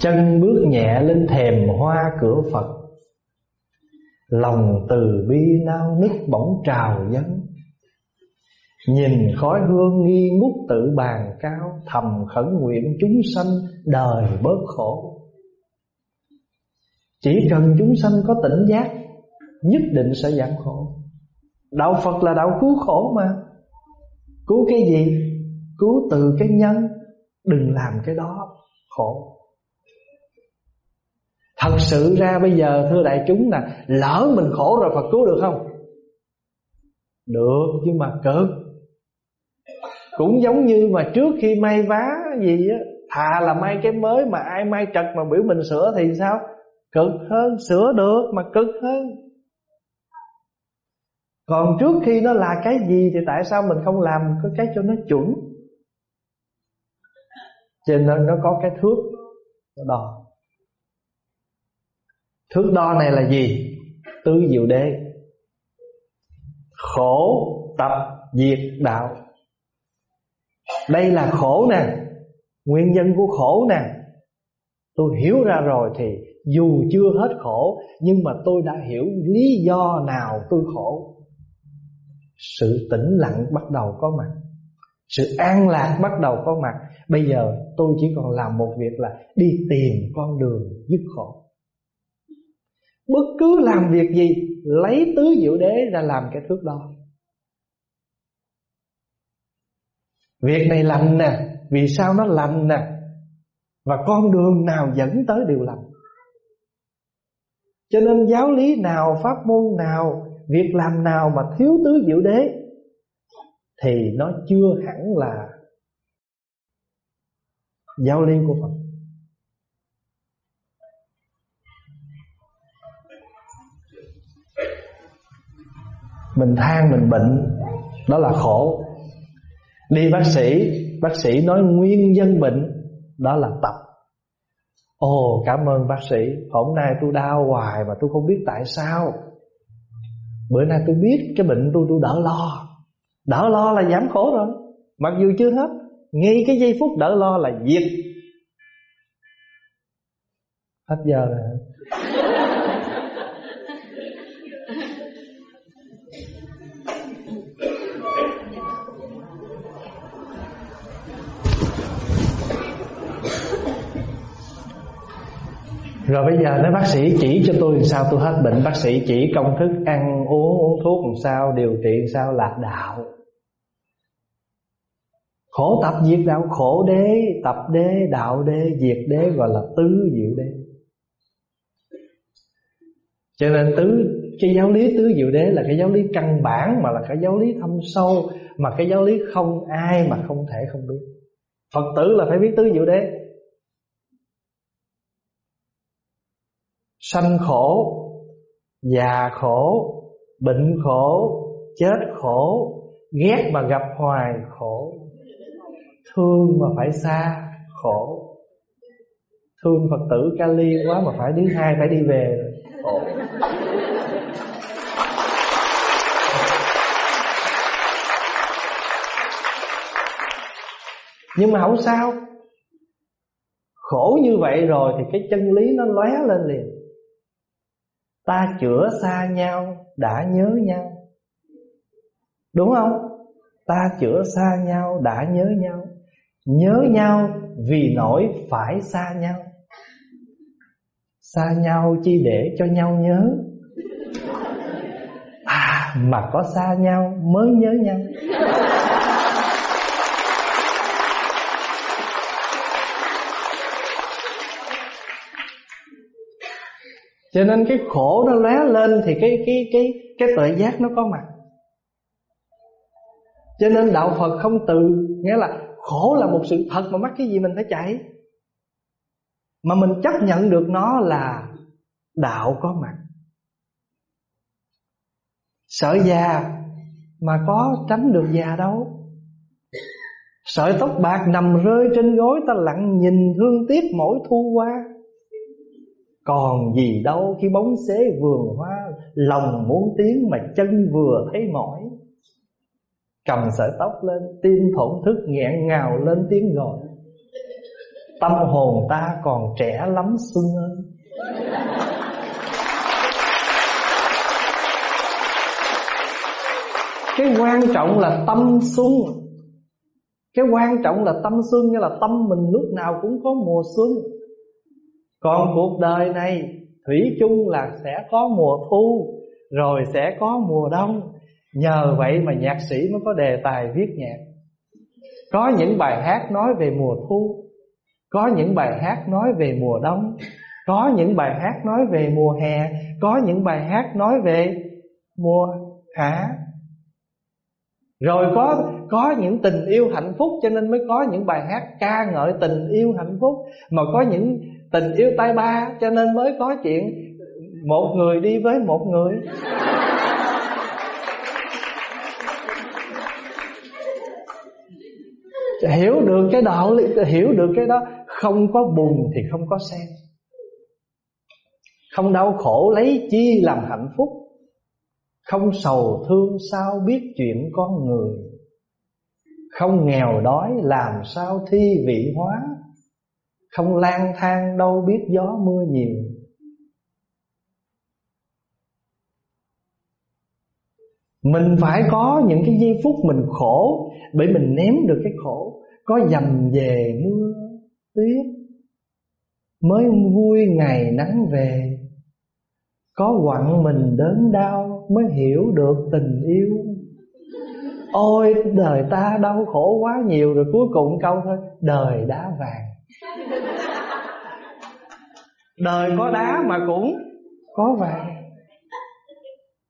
Chân bước nhẹ lên thềm hoa cửa Phật. Lòng từ bi nao nức bỗng trào dâng. Nhìn khói hương nghi ngút tự bàn cao, Thầm khẩn nguyện chúng sanh đời bớt khổ. Chỉ cần chúng sanh có tỉnh giác, Nhất định sẽ giảm khổ. Đạo Phật là đạo cứu khổ mà. Cứu cái gì? Cứu từ cái nhân, Đừng làm cái đó khổ. Thật sự ra bây giờ, thưa đại chúng là Lỡ mình khổ rồi Phật cứu được không? Được, nhưng mà cực cũng giống như mà trước khi may vá gì á, thà là may cái mới mà ai may trật mà biểu mình sửa thì sao? Cực hơn, sửa được mà cực hơn. Còn trước khi nó là cái gì thì tại sao mình không làm có cái cho nó chuẩn? Cho nên nó có cái thước nó đo. Thước đo này là gì? Tứ diệu đế. Khổ, tập, diệt, đạo đây là khổ nè. Nguyên nhân của khổ nè. Tôi hiểu ra rồi thì Dù chưa hết khổ, Nhưng mà tôi đã hiểu lý do nào tôi khổ. Sự tĩnh lặng bắt đầu có mặt. Sự an lạc bắt đầu có mặt. Bây giờ tôi chỉ còn làm một việc là Đi tìm con đường dứt khổ. Bất cứ làm việc gì, Lấy tứ diệu đế ra làm cái thước đo Việc này lành nè, Vì sao nó lành nè? Và con đường nào dẫn tới điều lành? Cho nên giáo lý nào, Pháp môn nào, Việc làm nào mà thiếu tứ diệu đế Thì nó chưa hẳn là Giáo lý của Phật. Mình than mình bệnh, Đó là khổ. Đi bác sĩ Bác sĩ nói nguyên nhân bệnh, Đó là tập. Ồ, cảm ơn bác sĩ. Hôm nay tôi đau hoài mà tôi không biết tại sao. Bữa nay tôi biết cái bệnh tôi tôi đỡ lo. Đỡ lo là giảm khổ rồi. Mặc dù chưa hết, Ngay cái giây phút đỡ lo là diệt. Hết giờ rồi Rồi bây giờ nói bác sĩ chỉ cho tôi làm sao tôi hết bệnh. Bác sĩ chỉ công thức ăn uống uống thuốc làm sao, Điều trị làm sao, lạc đạo. Khổ tập diệt đạo, khổ đế, Tập đế, đạo đế, diệt đế Gọi là tứ diệu đế. Cho nên tứ, cái giáo lý tứ diệu đế Là cái giáo lý căn bản, Mà là cái giáo lý thâm sâu, Mà cái giáo lý không ai mà không thể không biết. Phật tử là phải biết tứ diệu đế. Sanh khổ già khổ bệnh khổ chết khổ ghét mà gặp hoài khổ thương mà phải xa khổ. Thương Phật tử Kali quá mà phải thứ hai phải đi về rồi. Nhưng mà không sao. Khổ như vậy rồi Thì cái chân lý nó lóe lên liền Ta chữa xa nhau, Đã nhớ nhau. Đúng không? Ta chữa xa nhau, Đã nhớ nhau. Nhớ nhau vì nỗi phải xa nhau. Xa nhau chi để cho nhau nhớ. À mà có xa nhau mới nhớ nhau. Cho nên cái khổ nó lóe lên Thì cái cái cái cái tuệ giác nó có mặt. Cho nên đạo Phật không từ, Nghĩa là khổ là một sự thật Mà mắc cái gì mình phải chạy. Mà mình chấp nhận được nó là Đạo có mặt. Sợ già Mà có tránh được già đâu. Sợi tóc bạc nằm rơi trên gối Ta lặng nhìn thương tiếc mỗi thu qua còn gì đâu khi bóng xế vườn hoa, Lòng muốn tiếng mà chân vừa thấy mỏi. Cầm sợi tóc lên, Tim thổn thức nghẹn ngào lên tiếng gọi. Tâm hồn ta còn trẻ lắm xuân ơi. Cái quan trọng là tâm xuân. Cái quan trọng là tâm xuân, Nghĩa là tâm mình lúc nào cũng có mùa xuân còn cuộc đời này, Thủy chung là sẽ có mùa thu, Rồi sẽ có mùa đông. Nhờ vậy mà nhạc sĩ mới có đề tài viết nhạc. Có những bài hát nói về mùa thu, Có những bài hát nói về mùa đông, Có những bài hát nói về mùa hè, Có những bài hát nói về mùa hạ. Rồi có có những tình yêu hạnh phúc, Cho nên mới có những bài hát ca ngợi tình yêu hạnh phúc. Mà có những tình yêu tay ba, cho nên mới có chuyện một người đi với một người. Hiểu được cái đạo lý, hiểu được cái đó, không có buồn thì không có sen. Không đau khổ lấy chi làm hạnh phúc. Không sầu thương sao biết chuyện con người. Không nghèo đói làm sao thi vị hóa không lang thang đâu biết gió mưa nhiều. Mình phải có những cái giây phút mình khổ Để mình ném được cái khổ. Có dầm về mưa tuyết, Mới vui ngày nắng về. Có quặn mình đớn đau Mới hiểu được tình yêu. Ôi, đời ta đau khổ quá nhiều Rồi, cuối cùng câu thôi, Đời đá vàng. Đời có đá mà cũng có vàng.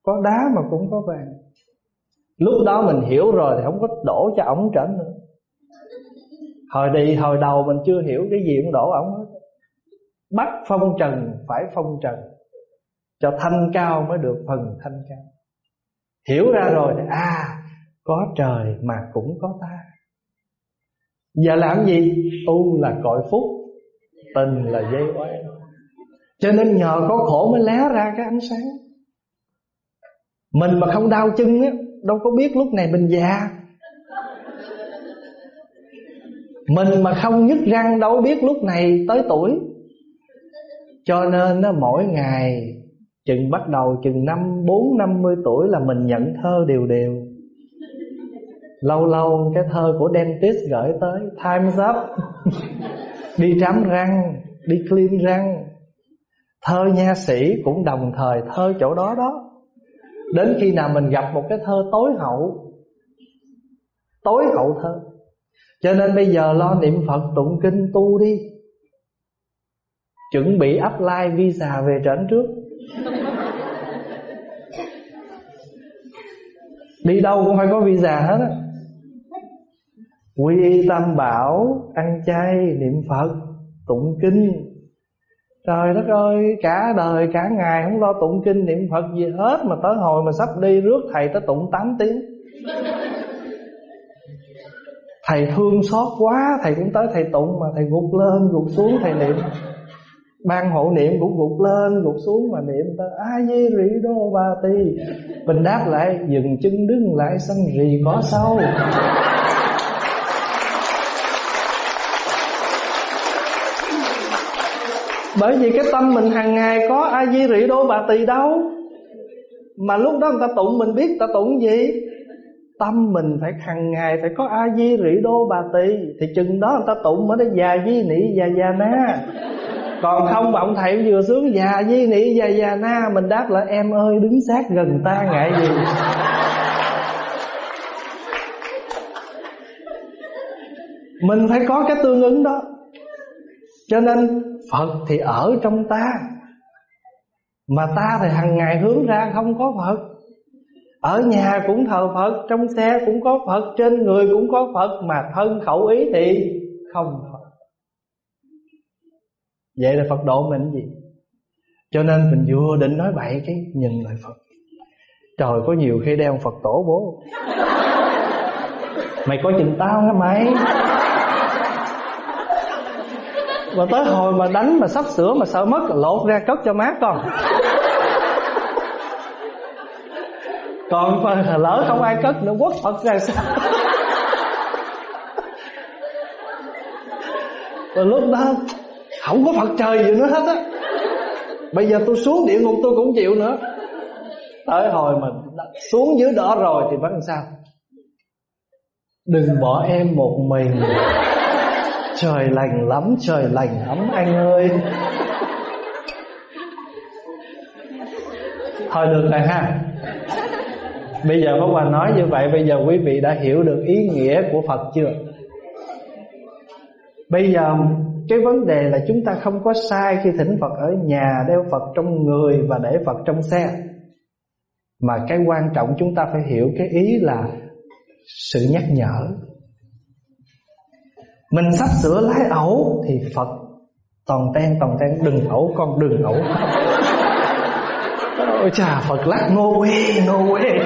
Có đá mà cũng có vàng. Lúc đó mình hiểu rồi thì không có đổ cho ổng trở nữa. Hồi đi, hồi đầu mình chưa hiểu cái gì cũng đổ ổng hết. Bắt phong trần, phải phong trần. Cho thanh cao mới được phần thanh cao. Hiểu ra rồi thì à Có trời mà cũng có ta. Giờ làm gì? u là cội phúc, Tình là dây oán cho nên nhờ có khổ mới lé ra cái ánh sáng. Mình mà không đau chân á, Đâu có biết lúc này mình già. Mình mà không nhức răng, đâu biết lúc này tới tuổi. Cho nên nó mỗi ngày, Chừng bắt đầu chừng năm, bốn, năm mươi tuổi là mình nhận thơ đều đều. Lâu lâu cái thơ của dentist gửi tới, Time's up. Đi trám răng, Đi clean răng. Thơ nha sĩ cũng đồng thời thơ chỗ đó đó. Đến khi nào mình gặp một cái thơ tối hậu Tối hậu thơ. Cho nên bây giờ lo niệm Phật tụng kinh tu đi. Chuẩn bị apply visa về trển trước. Đi đâu cũng phải có visa hết á. Quy y tam bảo, Ăn chay, niệm Phật, Tụng kinh. Trời đất ơi, Cả đời, cả ngày không lo tụng kinh niệm Phật gì hết Mà tới hồi mà sắp đi rước thầy tới tụng 8 tiếng. Thầy thương xót quá, Thầy cũng tới thầy tụng mà thầy gục lên, gục xuống thầy niệm. Ban hộ niệm cũng gục lên, gục xuống mà niệm ta a di rỉ đô ba ti mình đáp lại, dừng chân đứng lại xanh rì có sâu bởi vì cái tâm mình hàng ngày có a di rỉ đô bà tỳ đâu. Mà lúc đó người ta tụng mình biết ta tụng gì? Tâm mình phải hàng ngày phải có a di rỉ đô bà tỳ. Thì chừng đó người ta tụng mới đó già di nị, già già na. Còn không mà ông thầy vừa xuống, già di nị, già già na. Mình đáp lại em ơi, đứng sát gần ta ngại gì? Mình phải có cái tương ứng đó. Cho nên Phật thì ở trong ta. Mà ta thì hàng ngày hướng ra không có Phật. Ở nhà cũng thờ Phật Trong xe cũng có Phật Trên người cũng có Phật Mà thân khẩu ý thì không Phật. Vậy là Phật độ mình gì? Cho nên mình vừa định nói bậy cái nhìn lại Phật. Trời có nhiều khi đeo Phật tổ bố. Mày có chừng tao hả mày mà tới hồi mà đánh, mà sắp sửa, mà sợ mất, lột ra cất cho mát con. Còn mà lỡ không ai cất nữa, quất phật ra sao? Và lúc đó, không có phật trời gì nữa hết á. Bây giờ tôi xuống địa ngục tôi cũng chịu nữa. Tới hồi mà xuống dưới đó rồi thì vẫn sao? Đừng bỏ em một mình. Trời lành lắm, Trời lành lắm, anh ơi. Thôi được rồi ha. Bây giờ Pháp Hòa nói như vậy, Bây giờ quý vị đã hiểu được ý nghĩa của Phật chưa? Bây giờ, cái vấn đề là chúng ta không có sai Khi thỉnh Phật ở nhà, Đeo Phật trong người và để Phật trong xe. Mà cái quan trọng chúng ta phải hiểu Cái ý là sự nhắc nhở mình sắp sửa lái ẩu thì phật, toàn ten toàn ten, đừng ẩu con, đừng ẩu. Ôi chà, phật lắc, no way no way.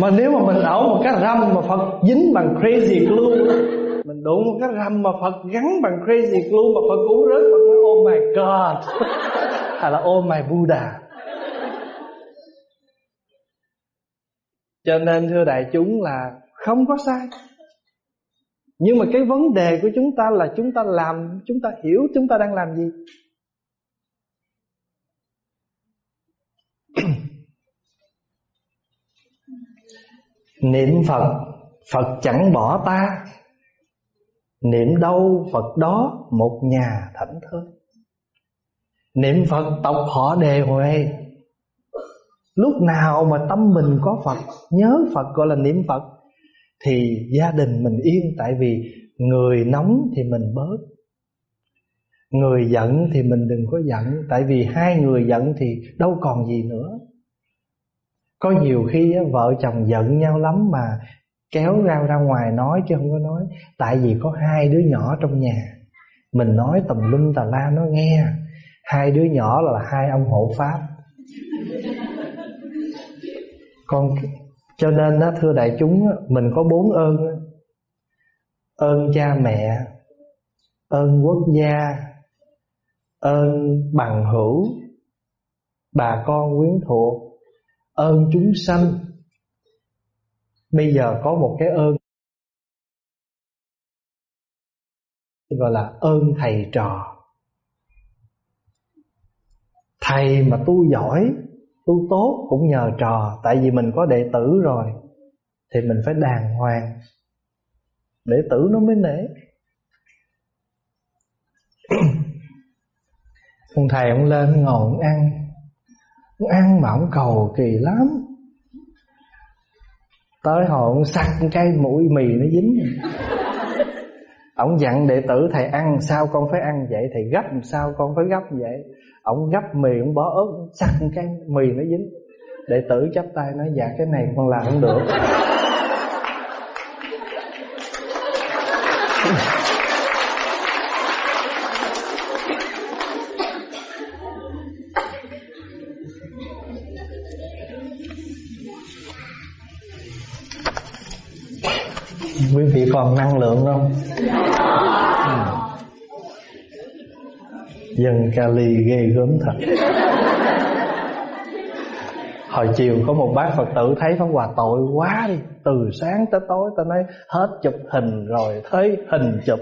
Mà nếu mà mình ẩu một cái râm mà phật dính bằng crazy glue, mình đụng một cái râm mà phật gắn bằng crazy glue mà phật cũng rớt, phật nói oh my god. Hay là oh my buddha. Cho nên, thưa đại chúng, là không có sai. Nhưng mà cái vấn đề của chúng ta là chúng ta làm, Chúng ta hiểu chúng ta đang làm gì. Niệm Phật Phật chẳng bỏ ta. Niệm đâu, Phật đó Một nhà thảnh thơi. Niệm Phật tộc họ đề huệ. Lúc nào mà tâm mình có Phật, Nhớ Phật gọi là niệm Phật, Thì gia đình mình yên, Tại vì người nóng thì mình bớt. Người giận thì mình đừng có giận, Tại vì hai người giận thì đâu còn gì nữa. Có nhiều khi vợ chồng giận nhau lắm mà Kéo ra ra ngoài nói chứ không có nói, Tại vì có hai đứa nhỏ trong nhà. Mình nói tùm lum tà la nó nghe, Hai đứa nhỏ là hai ông hộ pháp con cho nên đó, thưa đại chúng mình có bốn ơn ơn cha mẹ, ơn quốc gia, ơn bằng hữu, bà con quyến thuộc, ơn chúng sanh. Bây giờ có một cái ơn gọi là ơn thầy trò. Thầy mà tu giỏi tu tốt cũng nhờ trò, tại vì mình có đệ tử rồi, thì mình phải đàng hoàng. Đệ tử nó mới nể. Ông thầy ông lên ngồi ông ăn. Ông ăn mà ông cầu kỳ lắm. Tới hồi ông sặc cái mũi mì nó dính ông dặn đệ tử, thầy ăn, sao con phải ăn vậy? Thầy gấp sao con phải gấp vậy? Ông gấp mì, ông bỏ ớt sắc cái, mì nó dính. Đệ tử chắp tay nói dạ cái này con làm không được. Dân Cali ghê gớm thật. Hồi chiều có một bác phật tử thấy pháp hòa tội quá đi. Từ sáng tới tối ta nói, hết chụp hình rồi thấy hình chụp.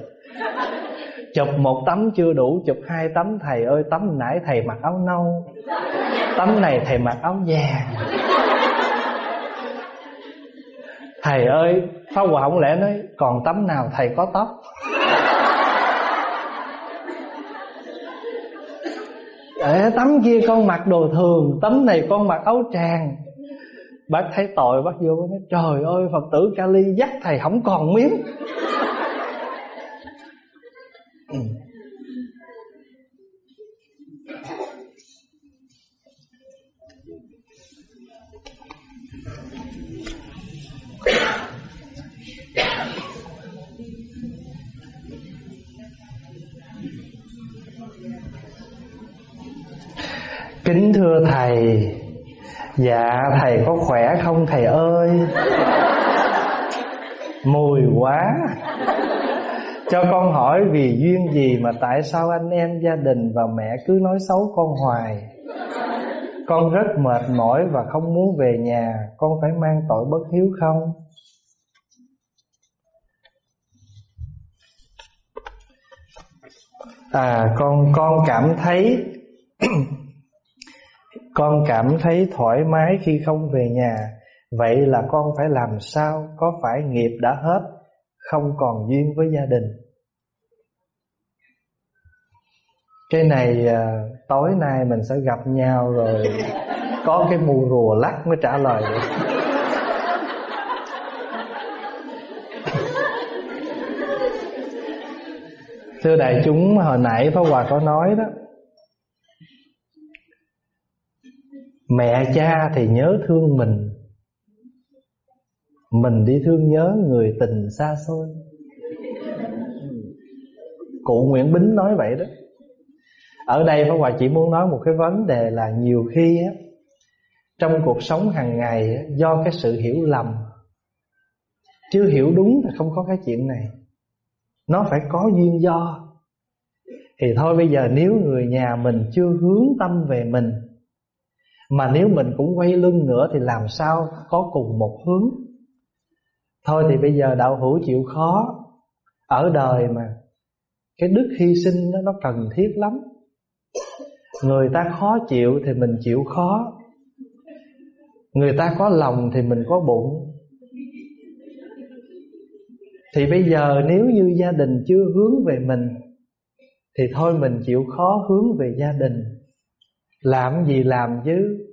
Chụp một tấm chưa đủ, chụp hai tấm, thầy ơi, tấm nãy thầy mặc áo nâu, tấm này thầy mặc áo vàng. Thầy ơi, pháp hòa không lẽ nói, còn tấm nào thầy có tóc? Ê, tấm kia con mặc đồ thường Tấm này con mặc áo tràng. Bác thấy tội bác vô bác nói Trời ơi Phật tử Kali dắt thầy không còn miếng. Dạ thầy có khỏe không thầy ơi? Mùi quá. Cho con hỏi vì duyên gì mà tại sao anh em gia đình và mẹ cứ nói xấu con hoài? Con rất mệt mỏi và không muốn về nhà. Con phải mang tội bất hiếu không? À con con cảm thấy con cảm thấy thoải mái khi không về nhà. Vậy là con phải làm sao? Có phải nghiệp đã hết? Không còn duyên với gia đình. Cái này à, tối nay mình sẽ gặp nhau rồi Có cái mù rùa lắc mới trả lời được. Thưa đại chúng hồi nãy Pháp Hòa có nói đó Mẹ cha thì nhớ thương mình. Mình đi thương nhớ người tình xa xôi. Cụ Nguyễn Bính nói vậy đó. Ở đây Pháp Hòa chỉ muốn nói một cái vấn đề là nhiều khi á Trong cuộc sống hàng ngày á, do cái sự hiểu lầm. Chưa hiểu đúng thì không có cái chuyện này. Nó phải có duyên do. Thì thôi bây giờ nếu người nhà mình chưa hướng tâm về mình mà nếu mình cũng quay lưng nữa Thì làm sao có cùng một hướng? Thôi thì bây giờ đạo hữu chịu khó. Ở đời mà, Cái đức hy sinh đó, nó cần thiết lắm. Người ta khó chịu thì mình chịu khó. Người ta có lòng thì mình có bụng. Thì bây giờ nếu như gia đình chưa hướng về mình, Thì thôi mình chịu khó hướng về gia đình. Làm gì làm chứ?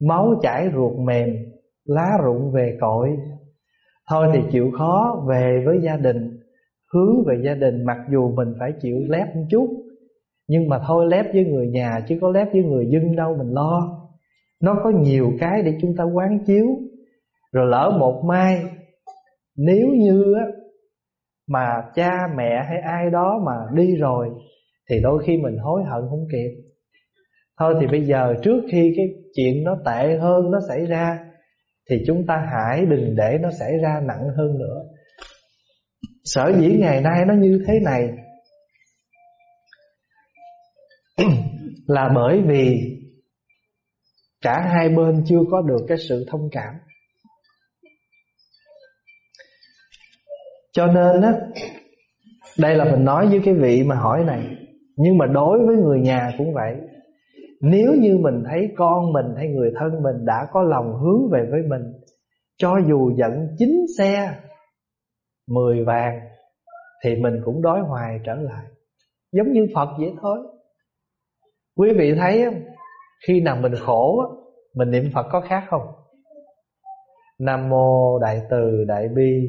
Máu chảy ruột mềm, Lá rụng về cội. Thôi thì chịu khó về với gia đình, Hướng về gia đình, Mặc dù mình phải chịu lép một chút. Nhưng mà thôi lép với người nhà, Chứ có lép với người dân đâu mình lo. Nó có nhiều cái để chúng ta quán chiếu. Rồi lỡ một mai, Nếu như á, Mà cha mẹ hay ai đó mà đi rồi, Thì đôi khi mình hối hận không kịp. Thôi thì bây giờ trước khi cái chuyện nó tệ hơn nó xảy ra, Thì chúng ta hãy đừng để nó xảy ra nặng hơn nữa. Sở dĩ ngày nay nó như thế này Là bởi vì Cả hai bên chưa có được cái sự thông cảm. Cho nên á, Đây là mình nói với cái vị mà hỏi này, Nhưng mà đối với người nhà cũng vậy nếu như mình thấy con mình hay người thân mình đã có lòng hướng về với mình, Cho dù giận chín xe, Mười vàng, Thì mình cũng đói hoài trở lại. Giống như Phật vậy thôi. Quý vị thấy Khi nào mình khổ Mình niệm Phật có khác không? Nam mô Đại Từ Đại Bi.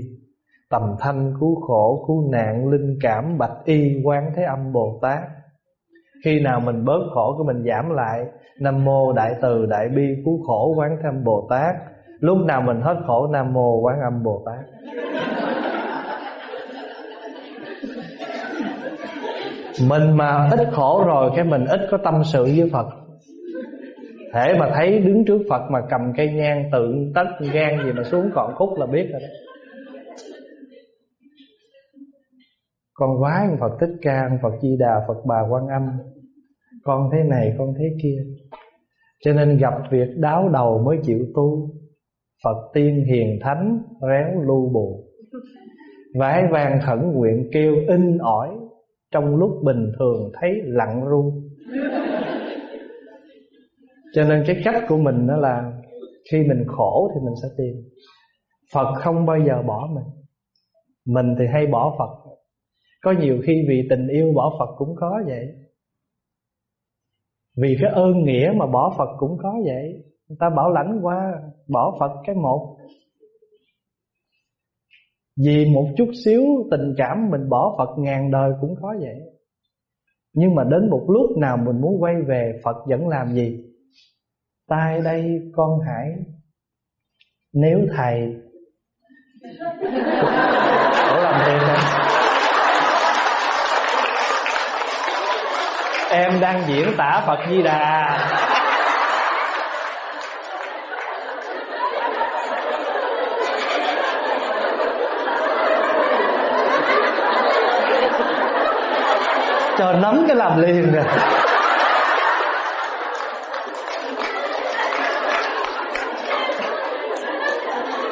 Tầm thanh cứu khổ, cứu nạn, Linh cảm, bạch y, quán thế âm Bồ Tát khi nào mình bớt khổ của mình giảm lại, Nam mô đại từ đại bi cứu khổ quán tham Bồ Tát. Lúc nào mình hết khổ, Nam mô quán âm Bồ Tát. Mình mà ít khổ rồi, Cái mình ít có tâm sự với Phật. Thể mà thấy đứng trước Phật Mà cầm cây nhang, tượng tất gan gì mà xuống còn khúc là biết rồi đó. Con vái Phật Thích Ca, Phật Di Đà, Phật Bà Quan Âm. Con thế này, con thế kia. Cho nên gặp việc đáo đầu mới chịu tu. Phật tiên hiền thánh, réo lưu bù. Vãi vàng khẩn nguyện kêu in ỏi, Trong lúc bình thường thấy lặng ru. Cho nên cái cách của mình đó là, Khi mình khổ thì mình sẽ tìm. Phật không bao giờ bỏ mình. Mình thì hay bỏ Phật. Có nhiều khi vì tình yêu bỏ Phật cũng có vậy. Vì cái ơn nghĩa mà bỏ Phật cũng có vậy. Người ta bảo lãnh qua, Bỏ Phật cái một. Vì một chút xíu tình cảm Mình bỏ Phật ngàn đời cũng có vậy. Nhưng mà đến một lúc nào Mình muốn quay về, Phật vẫn làm gì? Tai đây, con hãy. Nếu thầy. Ủa, làm thiệt không? Em đang diễn tả Phật Di Đà. Cho nắm cái làm liền rồi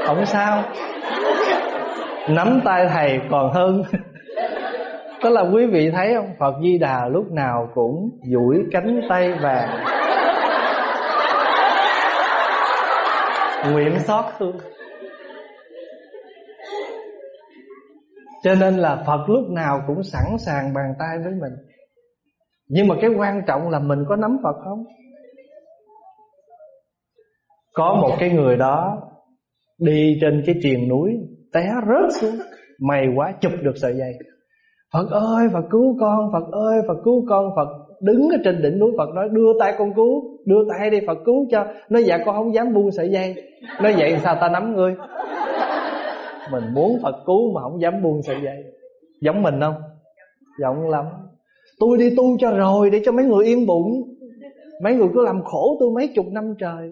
Không sao. Nắm tay thầy còn hơn. Tức là quý vị thấy không? Phật Di Đà lúc nào cũng duỗi cánh tay vàng. Nguyện xót thương Cho nên là Phật lúc nào cũng sẵn sàng bàn tay với mình. Nhưng mà cái quan trọng là mình có nắm Phật không? Có một cái người đó Đi trên cái triền núi, Té rớt xuống, May quá chụp được sợi dây. Phật ơi, Phật cứu con, Phật ơi, Phật cứu con. Phật đứng ở trên đỉnh núi, Phật nói, đưa tay con cứu, Đưa tay đi, Phật cứu cho. Nói dạ con không dám buông sợi dây. Nói, vậy sao ta nắm ngươi? Mình muốn Phật cứu mà không dám buông sợi dây. Giống mình không? Giống lắm. Tôi đi tu cho rồi, để cho mấy người yên bụng. Mấy người cứ làm khổ tôi mấy chục năm trời.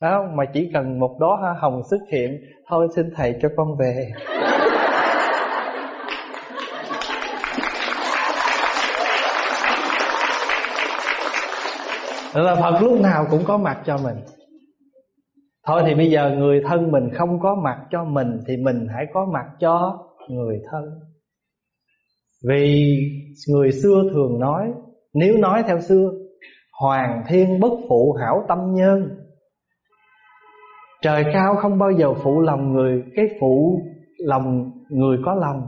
Phải không? Mà chỉ cần một đó hoa hồng xuất hiện, Thôi xin thầy cho con về. Tức là Phật lúc nào cũng có mặt cho mình. Thôi thì bây giờ người thân mình không có mặt cho mình Thì mình hãy có mặt cho người thân. Vì người xưa thường nói, Nếu nói theo xưa, Hoàng thiên bất phụ hảo tâm nhân. Trời cao không bao giờ phụ lòng người, Cái phụ lòng người có lòng.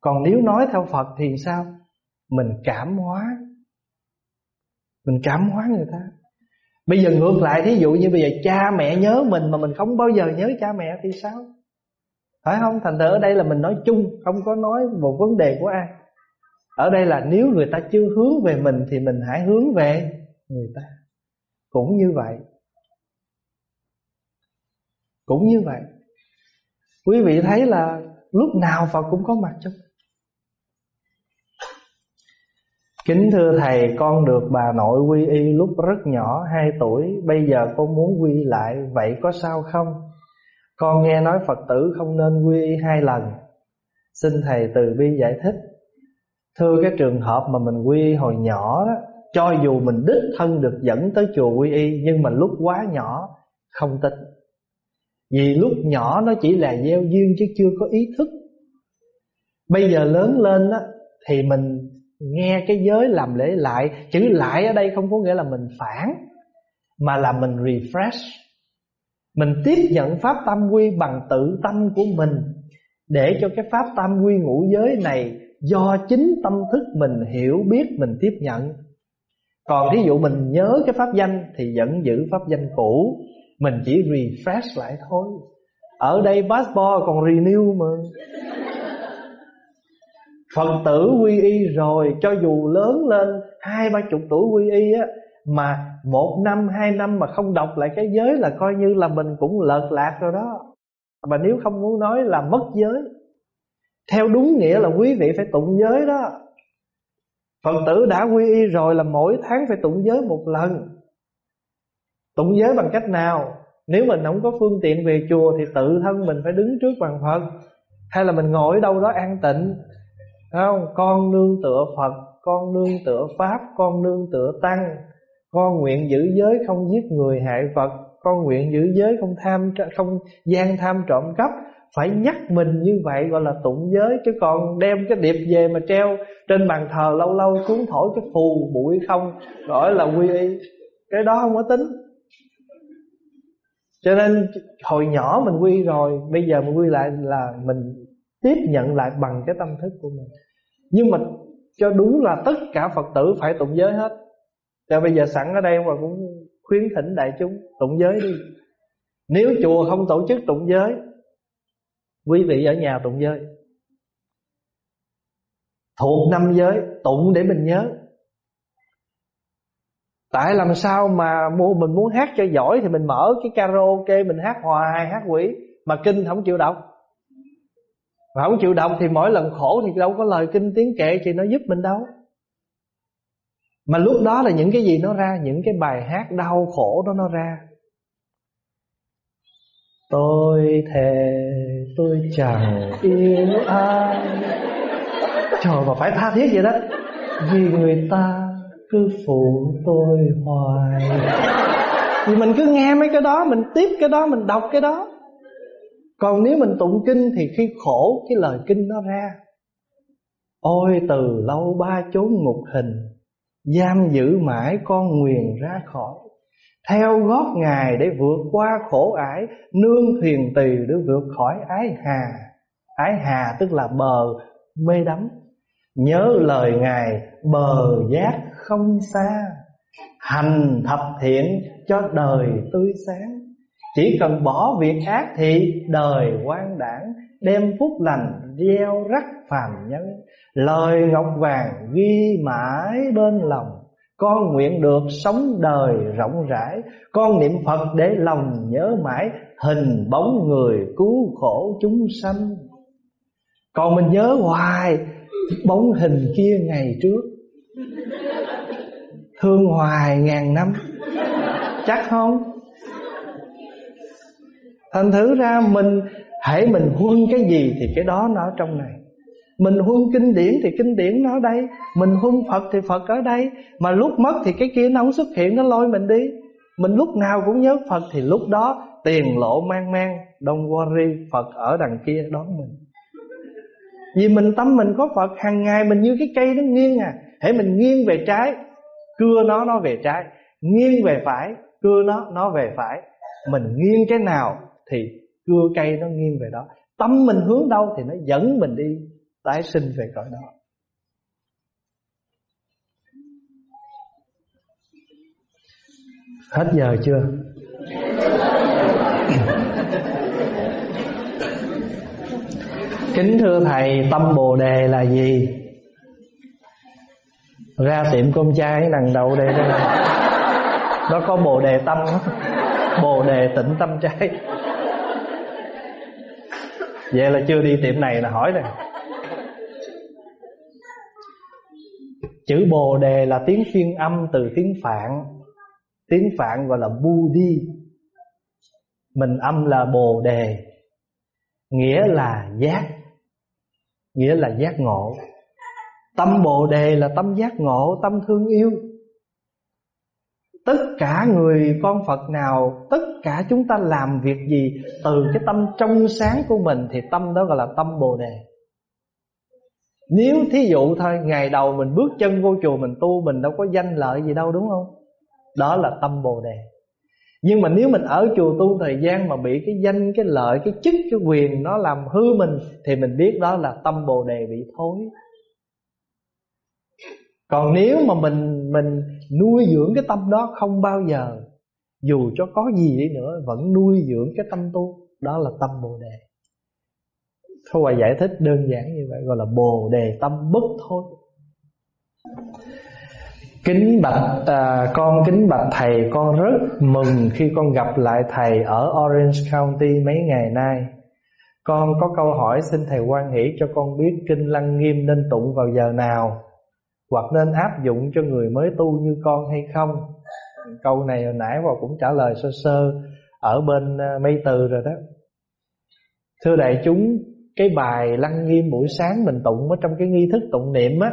Còn nếu nói theo Phật thì sao? Mình cảm hóa mình cảm hóa người ta. Bây giờ ngược lại, thí dụ như bây giờ cha mẹ nhớ mình Mà mình không bao giờ nhớ cha mẹ thì sao? Phải không? Thành thử ở đây là mình nói chung, Không có nói một vấn đề của ai. Ở đây là nếu người ta chưa hướng về mình Thì mình hãy hướng về người ta. Cũng như vậy. Cũng như vậy. Quý vị thấy là Lúc nào Phật cũng có mặt trong Kính thưa Thầy con được bà nội quy y lúc rất nhỏ 2 tuổi. Bây giờ con muốn quy lại Vậy có sao không? Con nghe nói Phật tử không nên quy y hai lần. Xin Thầy từ bi giải thích. Thưa cái trường hợp mà mình quy y hồi nhỏ đó Cho dù mình đích thân được dẫn tới chùa quy y Nhưng mà lúc quá nhỏ không tin. Vì lúc nhỏ nó chỉ là gieo duyên chứ chưa có ý thức. Bây giờ lớn lên đó, Thì mình nghe cái giới làm lễ lại, chữ lại ở đây không có nghĩa là mình phản, mà là mình refresh. Mình tiếp nhận pháp tam quy bằng tự tâm của mình, để cho cái pháp tam quy ngũ giới này do chính tâm thức mình hiểu biết, mình tiếp nhận. Còn thí dụ mình nhớ cái pháp danh thì vẫn giữ pháp danh cũ, mình chỉ refresh lại thôi. Ở đây passport còn renew mà. Phật tử quy y rồi, Cho dù lớn lên Hai, ba chục tuổi quy y á, Mà một năm, hai năm mà không đọc lại cái giới Là coi như là mình cũng lợt lạc rồi đó. Mà nếu không muốn nói là mất giới, Theo đúng nghĩa là quý vị phải tụng giới đó. Phật tử đã quy y rồi là mỗi tháng phải tụng giới một lần. Tụng giới bằng cách nào? Nếu mình không có phương tiện về chùa Thì tự thân mình phải đứng trước bàn Phật. Hay là mình ngồi ở đâu đó an tịnh không, con nương tựa phật, con nương tựa pháp, con nương tựa tăng. Con nguyện giữ giới không giết người hại vật con nguyện giữ giới không tham không gian tham trộm cắp. Phải nhắc mình như vậy gọi là tụng giới, chứ còn đem cái điệp về mà treo trên bàn thờ lâu lâu cuốn thổi cái phù bụi không, gọi là quy y. Cái đó không có tính. Cho nên hồi nhỏ mình quy rồi, bây giờ mình quy lại là mình tiếp nhận lại bằng cái tâm thức của mình nhưng mà cho đúng là tất cả phật tử phải tụng giới hết. Cho bây giờ sẵn ở đây mà cũng khuyến thỉnh đại chúng tụng giới đi. Nếu chùa không tổ chức tụng giới, Quý vị ở nhà tụng giới. Thuộc năm giới, Tụng để mình nhớ. Tại làm sao mà mua mình muốn hát cho giỏi Thì mình mở cái karaoke, Mình hát hoài, hát quỷ, Mà kinh không chịu đọc. Mà không chịu đọc thì mỗi lần khổ Thì đâu có lời kinh tiếng kệ Thì nó giúp mình đâu. Mà lúc đó là những cái gì nó ra, Những cái bài hát đau khổ đó nó ra. Tôi thề tôi chẳng yêu ai. Trời mà phải tha thiết vậy đó. Vì người ta cứ phụ tôi hoài. Vì mình cứ nghe mấy cái đó, Mình tiếp cái đó, Mình đọc cái đó. Còn nếu mình tụng kinh Thì khi khổ, cái lời kinh nó ra. Ôi, từ lâu ba chốn ngục hình, Giam giữ mãi con nguyền ra khỏi. Theo gót ngài để vượt qua khổ ải, nương thuyền tỳ để vượt khỏi ái hà. Ái hà tức là bờ mê đắm. Nhớ lời ngài, bờ giác không xa. Hành thập thiện cho đời tươi sáng chỉ cần bỏ việc ác thì đời quan đảng đem phúc lành gieo rắc phàm nhân. Lời ngọc vàng ghi mãi bên lòng, con nguyện được sống đời rộng rãi. Con niệm Phật để lòng nhớ mãi, Hình bóng người cứu khổ chúng sanh. Còn mình nhớ hoài, Bóng hình kia ngày trước. Thương hoài ngàn năm. Chắc không? Thành thử ra mình Hãy mình huân cái gì Thì cái đó nó ở trong này. Mình huân kinh điển thì kinh điển nó ở đây. Mình huân Phật thì Phật ở đây. Mà lúc mất thì cái kia nó không xuất hiện, Nó lôi mình đi. Mình lúc nào cũng nhớ Phật Thì lúc đó tiền lộ mang mang Don't worry Phật ở đằng kia đón mình. Vì mình tâm mình có Phật, hàng ngày mình như cái cây nó nghiêng à. Hãy mình nghiêng về trái, Cưa nó nó về trái. Nghiêng về phải, Cưa nó nó về phải. Mình nghiêng cái nào thì cưa cây nó nghiêng về đó. Tâm mình hướng đâu thì nó dẫn mình đi tái sinh về cõi đó. Hết giờ chưa? Kính thưa thầy, tâm bồ đề là gì? Ra tiệm cơm trai đằng đầu đây đây nó có bồ đề tâm bồ đề tịnh tâm trai vậy là chưa đi tiệm này là hỏi này Chữ Bồ Đề là tiếng phiên âm từ tiếng Phạn. Tiếng Phạn gọi là Bu Đi Mình âm là Bồ Đề. Nghĩa là giác. Nghĩa là giác ngộ. Tâm Bồ Đề là tâm giác ngộ, Tâm thương yêu. Tất cả người con Phật nào Tất cả chúng ta làm việc gì Từ cái tâm trong sáng của mình Thì tâm đó gọi là tâm Bồ Đề. Nếu thí dụ thôi Ngày đầu mình bước chân vô chùa mình tu Mình đâu có danh lợi gì đâu đúng không? Đó là tâm Bồ Đề. Nhưng mà nếu mình ở chùa tu thời gian Mà bị cái danh, cái lợi, cái chức, cái quyền Nó làm hư mình Thì mình biết đó là tâm Bồ Đề bị thối. Còn nếu mà mình mình nuôi dưỡng cái tâm đó không bao giờ Dù cho có gì đi nữa Vẫn nuôi dưỡng cái tâm tu Đó là tâm Bồ Đề. Thôi Hòa giải thích đơn giản như vậy Gọi là bồ đề tâm bất thôi. Kính bạch à, con kính bạch thầy Con rất mừng khi con gặp lại thầy Ở Orange County mấy ngày nay. Con có câu hỏi xin thầy quan hỷ cho con biết Kinh Lăng Nghiêm nên tụng vào giờ nào? Hoặc nên áp dụng cho người mới tu như con hay không? Câu này hồi nãy vào cũng trả lời sơ sơ Ở bên à, mây từ rồi đó. Thưa đại chúng, cái bài lăng nghiêm buổi sáng mình tụng ở trong cái nghi thức tụng niệm á,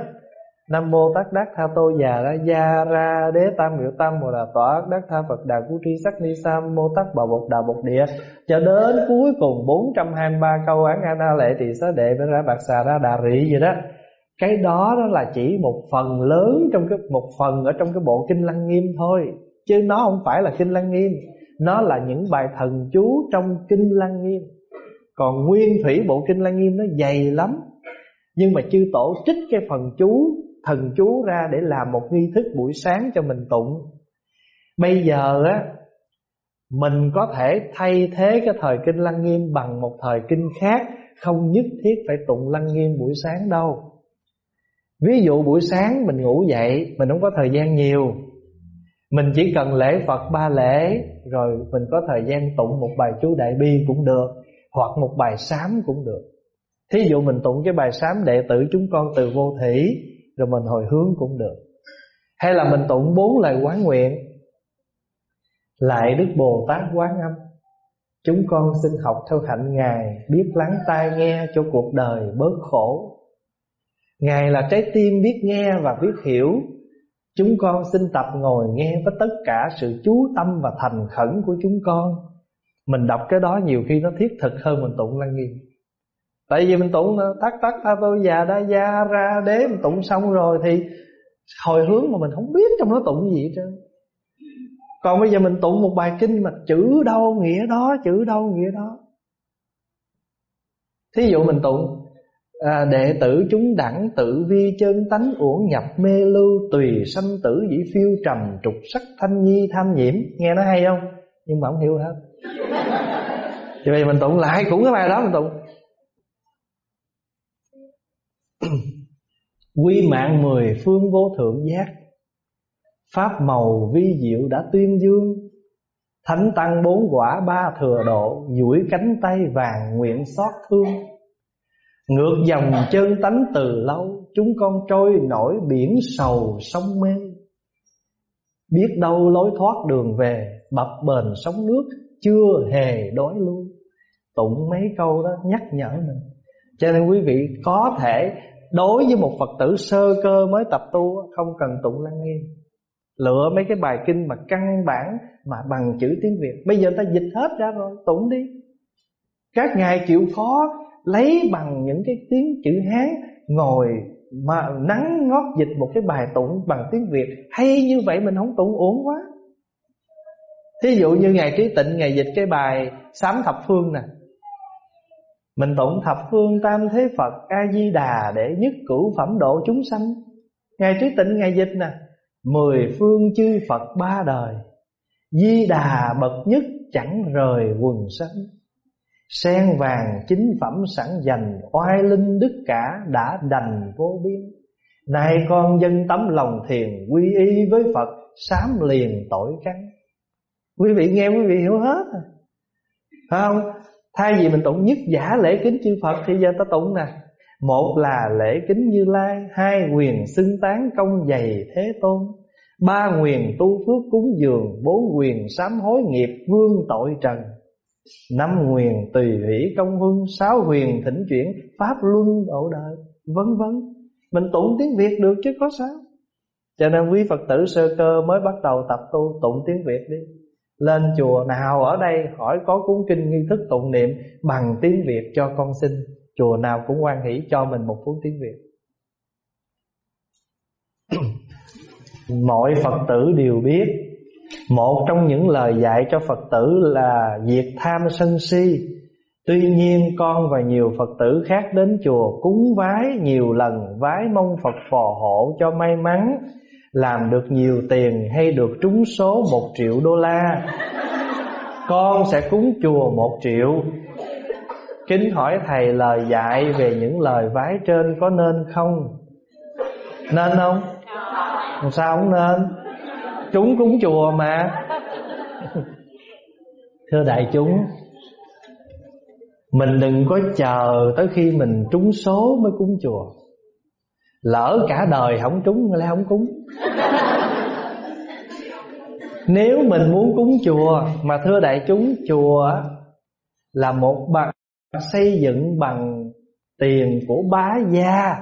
Nam mô tát đắc tha tô già ra gia ra đế tam biểu tam mô đà tỏa đắc tha Phật đà cú tri sắc ni sa mô tát bà bột đà bột địa. Cho đến cuối cùng 423 câu án a na lệ tỳ xá đệ ra bạc xà ra đà rị gì đó cái đó đó là chỉ một phần lớn trong cái, một phần ở trong cái bộ kinh lăng nghiêm thôi, chứ nó không phải là kinh lăng nghiêm. Nó là những bài thần chú trong kinh lăng nghiêm. Còn nguyên thủy bộ kinh lăng nghiêm nó dày lắm. Nhưng mà chư tổ trích cái phần chú, thần chú ra để làm một nghi thức buổi sáng cho mình tụng. Bây giờ á, mình có thể thay thế cái thời kinh lăng nghiêm bằng một thời kinh khác, không nhất thiết phải tụng lăng nghiêm buổi sáng đâu ví dụ buổi sáng mình ngủ dậy, mình không có thời gian nhiều. Mình chỉ cần lễ Phật ba lễ, Rồi mình có thời gian tụng một bài chú Đại Bi cũng được, Hoặc một bài sám cũng được. Thí dụ mình tụng cái bài sám đệ tử chúng con từ vô thủy, Rồi mình hồi hướng cũng được. Hay là mình tụng bốn lời quán nguyện. Lại Đức Bồ Tát Quán Âm, Chúng con xin học theo hạnh Ngài, Biết lắng tai nghe cho cuộc đời bớt khổ. Ngài là trái tim biết nghe và biết hiểu. Chúng con xin tập ngồi nghe với tất cả sự chú tâm và thành khẩn của chúng con. Mình đọc cái đó nhiều khi nó thiết thực hơn mình tụng lăng nghiêm Tại vì mình tụng tắc tắc ta tôi già đa gia ra, đế Mình tụng xong rồi thì hồi hướng mà mình không biết trong nó tụng gì hết trơn. Còn bây giờ mình tụng một bài kinh mà chữ đâu, nghĩa đó, Chữ đâu, nghĩa đó. Thí dụ mình tụng à, đệ tử chúng đẳng tự vi chân tánh uổng nhập mê lưu tùy sanh tử dĩ phiêu trầm trục sắc thanh nhi tham nhiễm. Nghe nó hay không? Nhưng mà không hiểu hết. Thì bây giờ mình tụng lại cũng cái bài đó mình tụng. Quy mạng mười phương vô thượng giác. Pháp màu vi diệu đã tuyên dương. Thánh tăng bốn quả ba thừa độ duỗi cánh tay vàng nguyện xót thương. Ngược dòng chân tánh từ lâu, Chúng con trôi nổi biển sầu sông mê. Biết đâu lối thoát đường về, Bập bền sóng nước Chưa hề đói lui. Tụng mấy câu đó nhắc nhở mình. Cho nên quý vị có thể Đối với một Phật tử sơ cơ mới tập tu, Không cần tụng lăng nghiêm. Lựa mấy cái bài kinh mà căn bản, Mà bằng chữ tiếng Việt. Bây giờ ta dịch hết ra rồi, Tụng đi. Các ngài chịu khó lấy bằng những cái tiếng chữ Hán ngồi mà nắng ngót dịch một cái bài tụng bằng tiếng Việt hay như vậy mình không tụng uổng quá. Thí dụ như ngày trí tịnh ngày dịch cái bài sám thập phương nè. Mình tụng thập phương tam thế Phật A Di Đà để nhất cửu phẩm độ chúng sanh. Ngày trí tịnh ngày dịch nè, mười phương chư Phật ba đời. Di Đà bậc nhất chẳng rời quần sanh Sen vàng chính phẩm sẵn dành, Oai linh đức cả đã đành vô biên. Nay con dân tấm lòng thiền, Quy y với Phật, Sám liền tội căn. Quý vị nghe quý vị hiểu hết à? Phải không? Thay vì mình tụng nhất giả lễ kính chư Phật Thì giờ ta tụng nè. Một là lễ kính như lai, Hai quyền xưng tán công dày thế tôn, Ba quyền tu phước cúng dường, Bốn quyền sám hối nghiệp vương tội trần năm huyền tùy hỷ công hưng sáu huyền thỉnh chuyển, pháp luân độ đời, vân vân. Mình tụng tiếng việt được chứ có sao? Cho nên quý phật tử sơ cơ mới bắt đầu tập tu tụng tiếng việt đi. Lên chùa nào ở đây hỏi có cuốn kinh nghi thức tụng niệm bằng tiếng việt cho con xin, chùa nào cũng quan hỷ cho mình một cuốn tiếng việt. Mọi phật tử đều biết một trong những lời dạy cho Phật tử là diệt tham sân si Tuy nhiên, con và nhiều Phật tử khác đến chùa cúng vái nhiều lần, Vái mong Phật phò hộ cho may mắn, Làm được nhiều tiền hay được trúng số một triệu đô la Con sẽ cúng chùa một triệu Kính hỏi Thầy lời dạy về những lời vái trên có nên không? Nên không? Sao không nên? Chúng cúng chùa mà. Thưa đại chúng mình đừng có chờ tới khi mình trúng số mới cúng chùa. Lỡ cả đời không trúng lại không cúng. Nếu mình muốn cúng chùa mà thưa đại chúng chùa là một bằng xây dựng bằng tiền của bá gia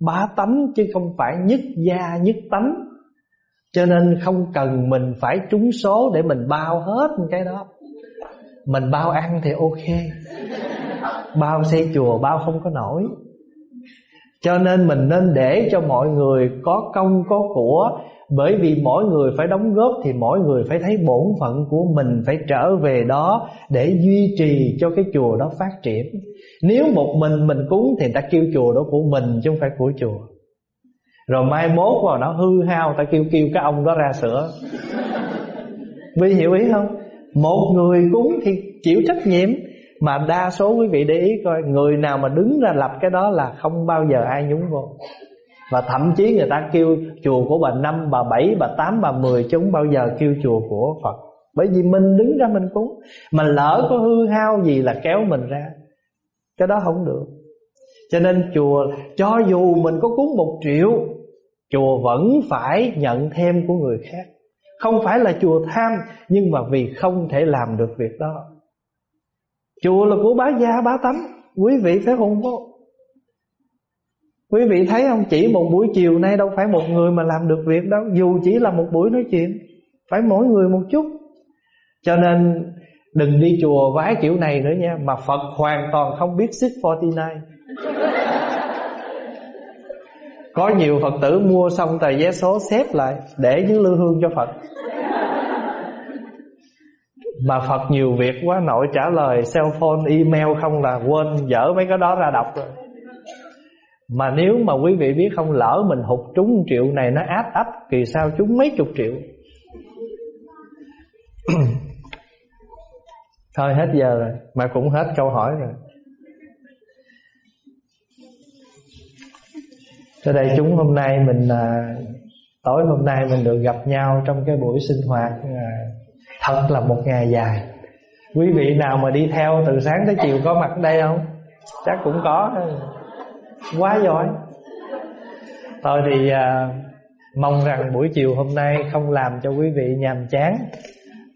bá tánh chứ không phải nhất gia nhất tánh cho nên không cần mình phải trúng số để mình bao hết cái đó. Mình bao ăn thì ok. Bao xây chùa, bao không có nổi. Cho nên mình nên để cho mọi người có công, có của. Bởi vì mỗi người phải đóng góp Thì mỗi người phải thấy bổn phận của mình Phải trở về đó Để duy trì cho cái chùa đó phát triển. Nếu một mình mình cúng Thì ta kêu chùa đó của mình Chứ không phải của chùa. Rồi mai mốt vào nó hư hao Ta kêu kêu cái ông đó ra sửa. Vì hiểu ý không? Một người cúng thì chịu trách nhiệm. Mà đa số quý vị để ý coi Người nào mà đứng ra lập cái đó là không bao giờ ai nhúng vô. Và thậm chí người ta kêu chùa của bà năm, bà bảy, bà tám, bà mười Chứ không bao giờ kêu chùa của Phật. Bởi vì mình đứng ra mình cúng. Mà lỡ có hư hao gì là kéo mình ra. Cái đó không được. Cho nên chùa cho dù mình có cúng một triệu Chùa vẫn phải nhận thêm của người khác. Không phải là chùa tham, Nhưng mà vì không thể làm được việc đó. Chùa là của bá gia, bá tánh. Quý vị phải hùng vô. Quý vị thấy không? Chỉ một buổi chiều nay đâu phải một người mà làm được việc đâu. Dù chỉ là một buổi nói chuyện, Phải mỗi người một chút. Cho nên đừng đi chùa vái kiểu này nữa nha. Mà Phật hoàn toàn không biết 649 có nhiều Phật tử mua xong tờ vé số xếp lại Để những lưu hương cho Phật. Mà Phật nhiều việc quá, nội trả lời cell phone, email không là quên, dở mấy cái đó ra đọc rồi. Mà nếu mà quý vị biết không, lỡ mình hụt trúng triệu này, nó áp ấp, Kỳ sao trúng mấy chục triệu. Thôi hết giờ rồi, Mà cũng hết câu hỏi rồi. Cho đây chúng hôm nay mình à, Tối hôm nay mình được gặp nhau Trong cái buổi sinh hoạt à, Thật là một ngày dài. Quý vị nào mà đi theo từ sáng tới chiều có mặt đây không? Chắc cũng có. Quá giỏi. Thôi thì à, mong rằng buổi chiều hôm nay không làm cho quý vị nhàm chán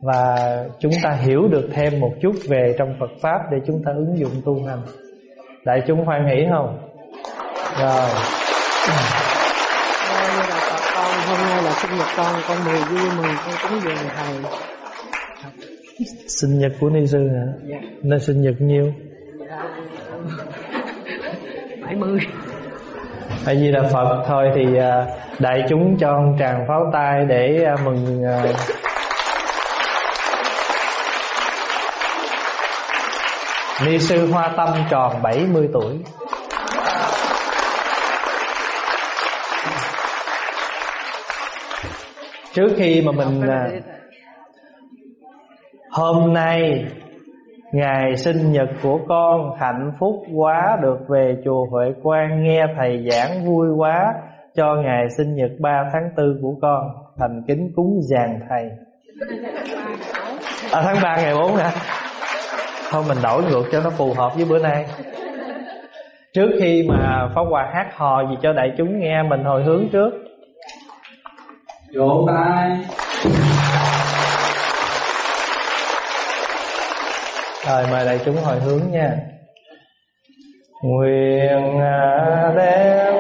Và chúng ta hiểu được thêm một chút về trong Phật Pháp để chúng ta ứng dụng tu hành. Đại chúng hoan hỷ không? Rồi con hôm nay là sinh nhật con con mừng vui mừng con cúng dường thầy sinh nhật của ni sư hả? Dạ. nên sinh nhật nhiêu? Bảy mươi. Hay gì là phật thôi thì à, đại chúng cho tràng pháo tay để à, mừng à, ni sư hoa tâm tròn 70 tuổi trước khi mà mình à, Hôm nay Ngày sinh nhật của con, hạnh phúc quá, Được về chùa Huệ Quang, Nghe thầy giảng vui quá Cho ngày sinh nhật 3 tháng 4 của con, Thành kính cúng dàn thầy. À tháng 3 ngày 4 hả? Thôi mình đổi ngược cho nó phù hợp với bữa nay. Trước khi mà Pháp Hòa hát hò gì cho đại chúng nghe, Mình hồi hướng trước. Vỗ tay. Rồi mời đại chúng hồi hướng nha. Nguyện à, đem